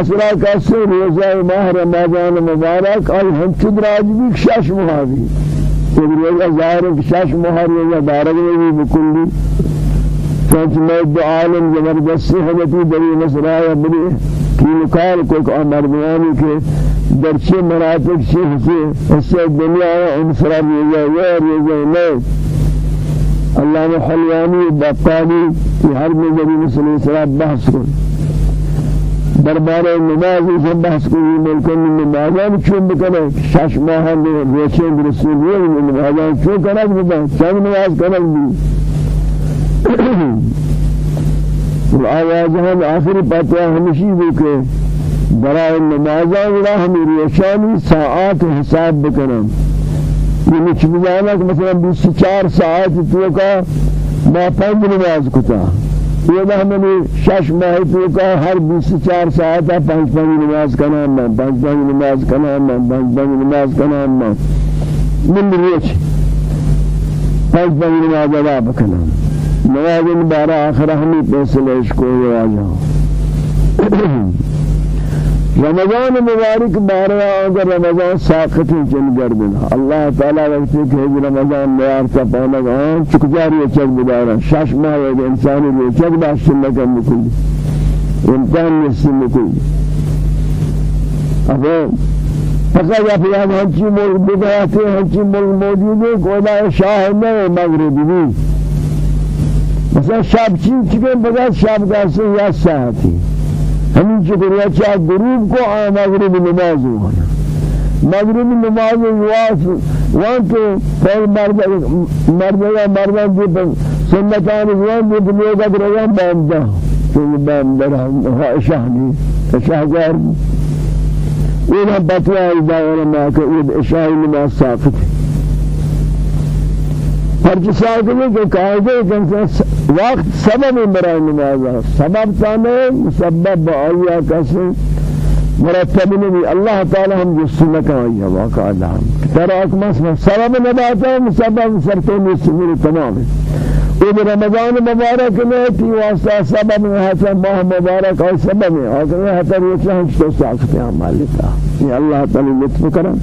اسرا کسی روزہ ماہ رمضان مبارک اور ہنچی دراج بھی شش محاوی ایک روزہ ظاہر ہے شش محاوی روزہ دارگ میں بھی بکلی چونچہ میں عالم زبردستی حضرتی بری نصرائے بری. کیلکال کو کہ مردمانی کے درچے مناطق سے حصے حصے دنیا و انفراد یہ یہ یہ نہیں اللہ نے حلیانی بقالی کی ہر نظری مسلم سراب بحث کو دربار نماز سے بحث کو ملکن نمازان چون بکنے شش ماہ میں روچے رسول یہ نمازان چون کرک بتا چند نماز کرک بھی آواز ہم آخری پتہ ہمشی بھی کہ برای نمازاں ولا ہم ریشانی ساعات حساب بکنم یہ مچ بجانا کہ مثلا 24 ساعت تو کا ما پنج نماز کتا یہ نہ ہمیں شش ماہ تو کا ہر 24 ساعت پنج پنج نماز کنا میں پنج پنج نماز کنا میں پنج پنج نماز کنا میں من ریش پنج پنج نماز ادا بکنم نوازن بارا آخر ہمی اس کو آجا رمضان مبارک بارا آگر رمضان ساقتی چل گردنا اللہ تعالی وقتی کہ رمضان نیار تا پانا گان چک جاری چک بدارا شش ماہ ایک انسانی رو چک باشن لکن بکلی امتحان نسی بکلی اب فقط افیاد ہنچی ملک بداتے ہنچی ملک موجود ہے کولا شاہ میں مغربی مثلا شب چین چکے بغیر شب کا سے یا ساعتی ہمیں چکر یا چاہ غروب کو آ مغرب نماز ہونا مغرب نماز واس وان تو پہل مرد مرد یا مرد جو سنتان وان جو دنیا کا درجہ باندھا تو باندھا شاہنی شاہگار وہ بتوا دائرہ ما کہ شاہی نماز ساقط ہر جسا کہ قاعدے کہ وقت سبب برای نماز سبب تانے مسبب آیا کسی مرتب نبی اللہ تعالی ہم جس نہ کہایا واقع اللہ تراک مسئلہ سبب نباتا مسبب سرتے مسمیر تمام ہے رمضان مبارک میں تی واسطہ سبب میں ہے ماہ مبارک اور سبب. اور یہ ہے تو یہ ہم تو ساکھتے ہیں مالکا یہ اللہ تعالی لطف کرم.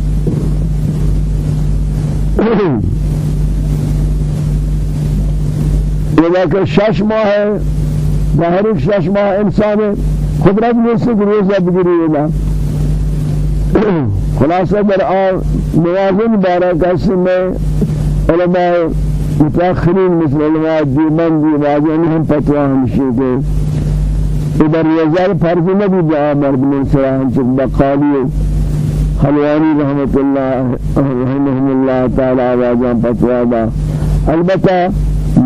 یہ کہ شش ماہ ہے شش ماہ انسان قدرت میں سے روزہ بگری ہوگا *clears throat* خلاصہ در آن موازن بارہ کسی میں علماء متأخرین مثل علماء دیمن دی واضح ہم فتوہ ہمشی کے ادھر یزال فرض نبی بیا مرد من سراہن چک بقالی حلوانی رحمت اللہ رحمهم اللہ تعالی واجان فتوادا البتہ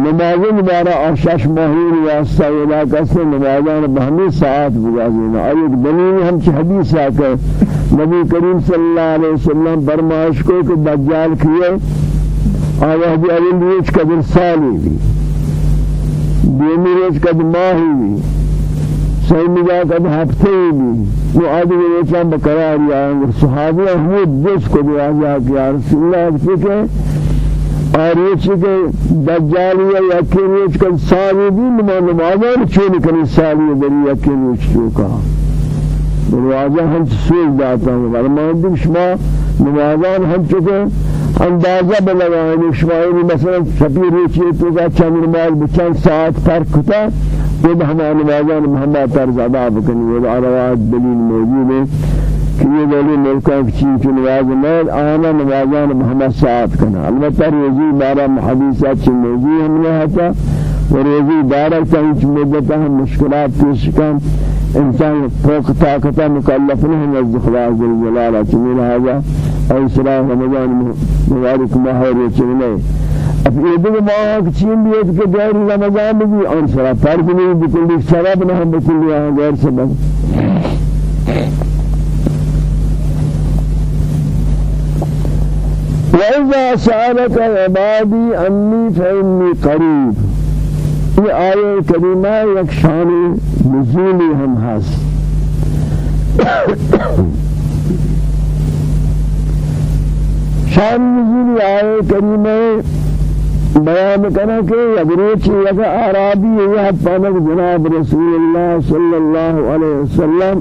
نماز مبارا اور شش ماہین واسطہ علاقہ سے نمازان بہمی ساعت بجازینا اور ایک دلیل ہم چی حدیث آکے نبی کریم صلی اللہ علیہ وسلم برمائش کو کہ دجال کیے آیا بھی اول روچ قدر سالی بھی دیمی روچ قدر ماہی بھی سیمی جا قدر ہفتے بھی وہ آدھے روچان بقرار یا صحابی احمد جس کو بھی آجا کہ یا رسول اللہ کہ اور یہ چیزیں دجالی یا یقینیت کن سالی بھی نما نمازان چونی کنی سالی دری یقینیت چوکا دروازہ ہم سوز داتا ہوں فرمان شما نمازان ہم چکے اندازہ بلغائیں شما یعنی مثلا شبیر روچی تو کا چند نماز بچند ساعت فرق کتا وہ ہمارے نمازان محمد طرز ادا بکنی وہ روایت دلیل موجود ہے کہ یہ دلی ملکہ چین کی نواز مید آنا نوازان محمد ساعت کنا البتہ روزی بارہ محدیثات چین موضوع ہم نے ہتا و روزی بارہ تاہیچ مدتا ہم مشکلات پیش کن انسان فوق طاقتا مکلف نہیں نزد خدا عزل جلالہ چمی لہذا اے صلاح رمضان مبارک ماہر چمنے اب یہ دو ماہ کی چین بیت کے غیر رمضان بھی اور صلاح فرق نہیں بکلی شراب نہ ہم بکلی غیر سبب وإذا سألك عبادي أني فإني قريب یہ آیه کریمہ یک شان نزولی ہم ہست شان نزولی آیه کریمہ بیان کرنا کہ اگروچی یک آرابی یہ پانک جناب رسول اللہ صلی اللہ علیہ وسلم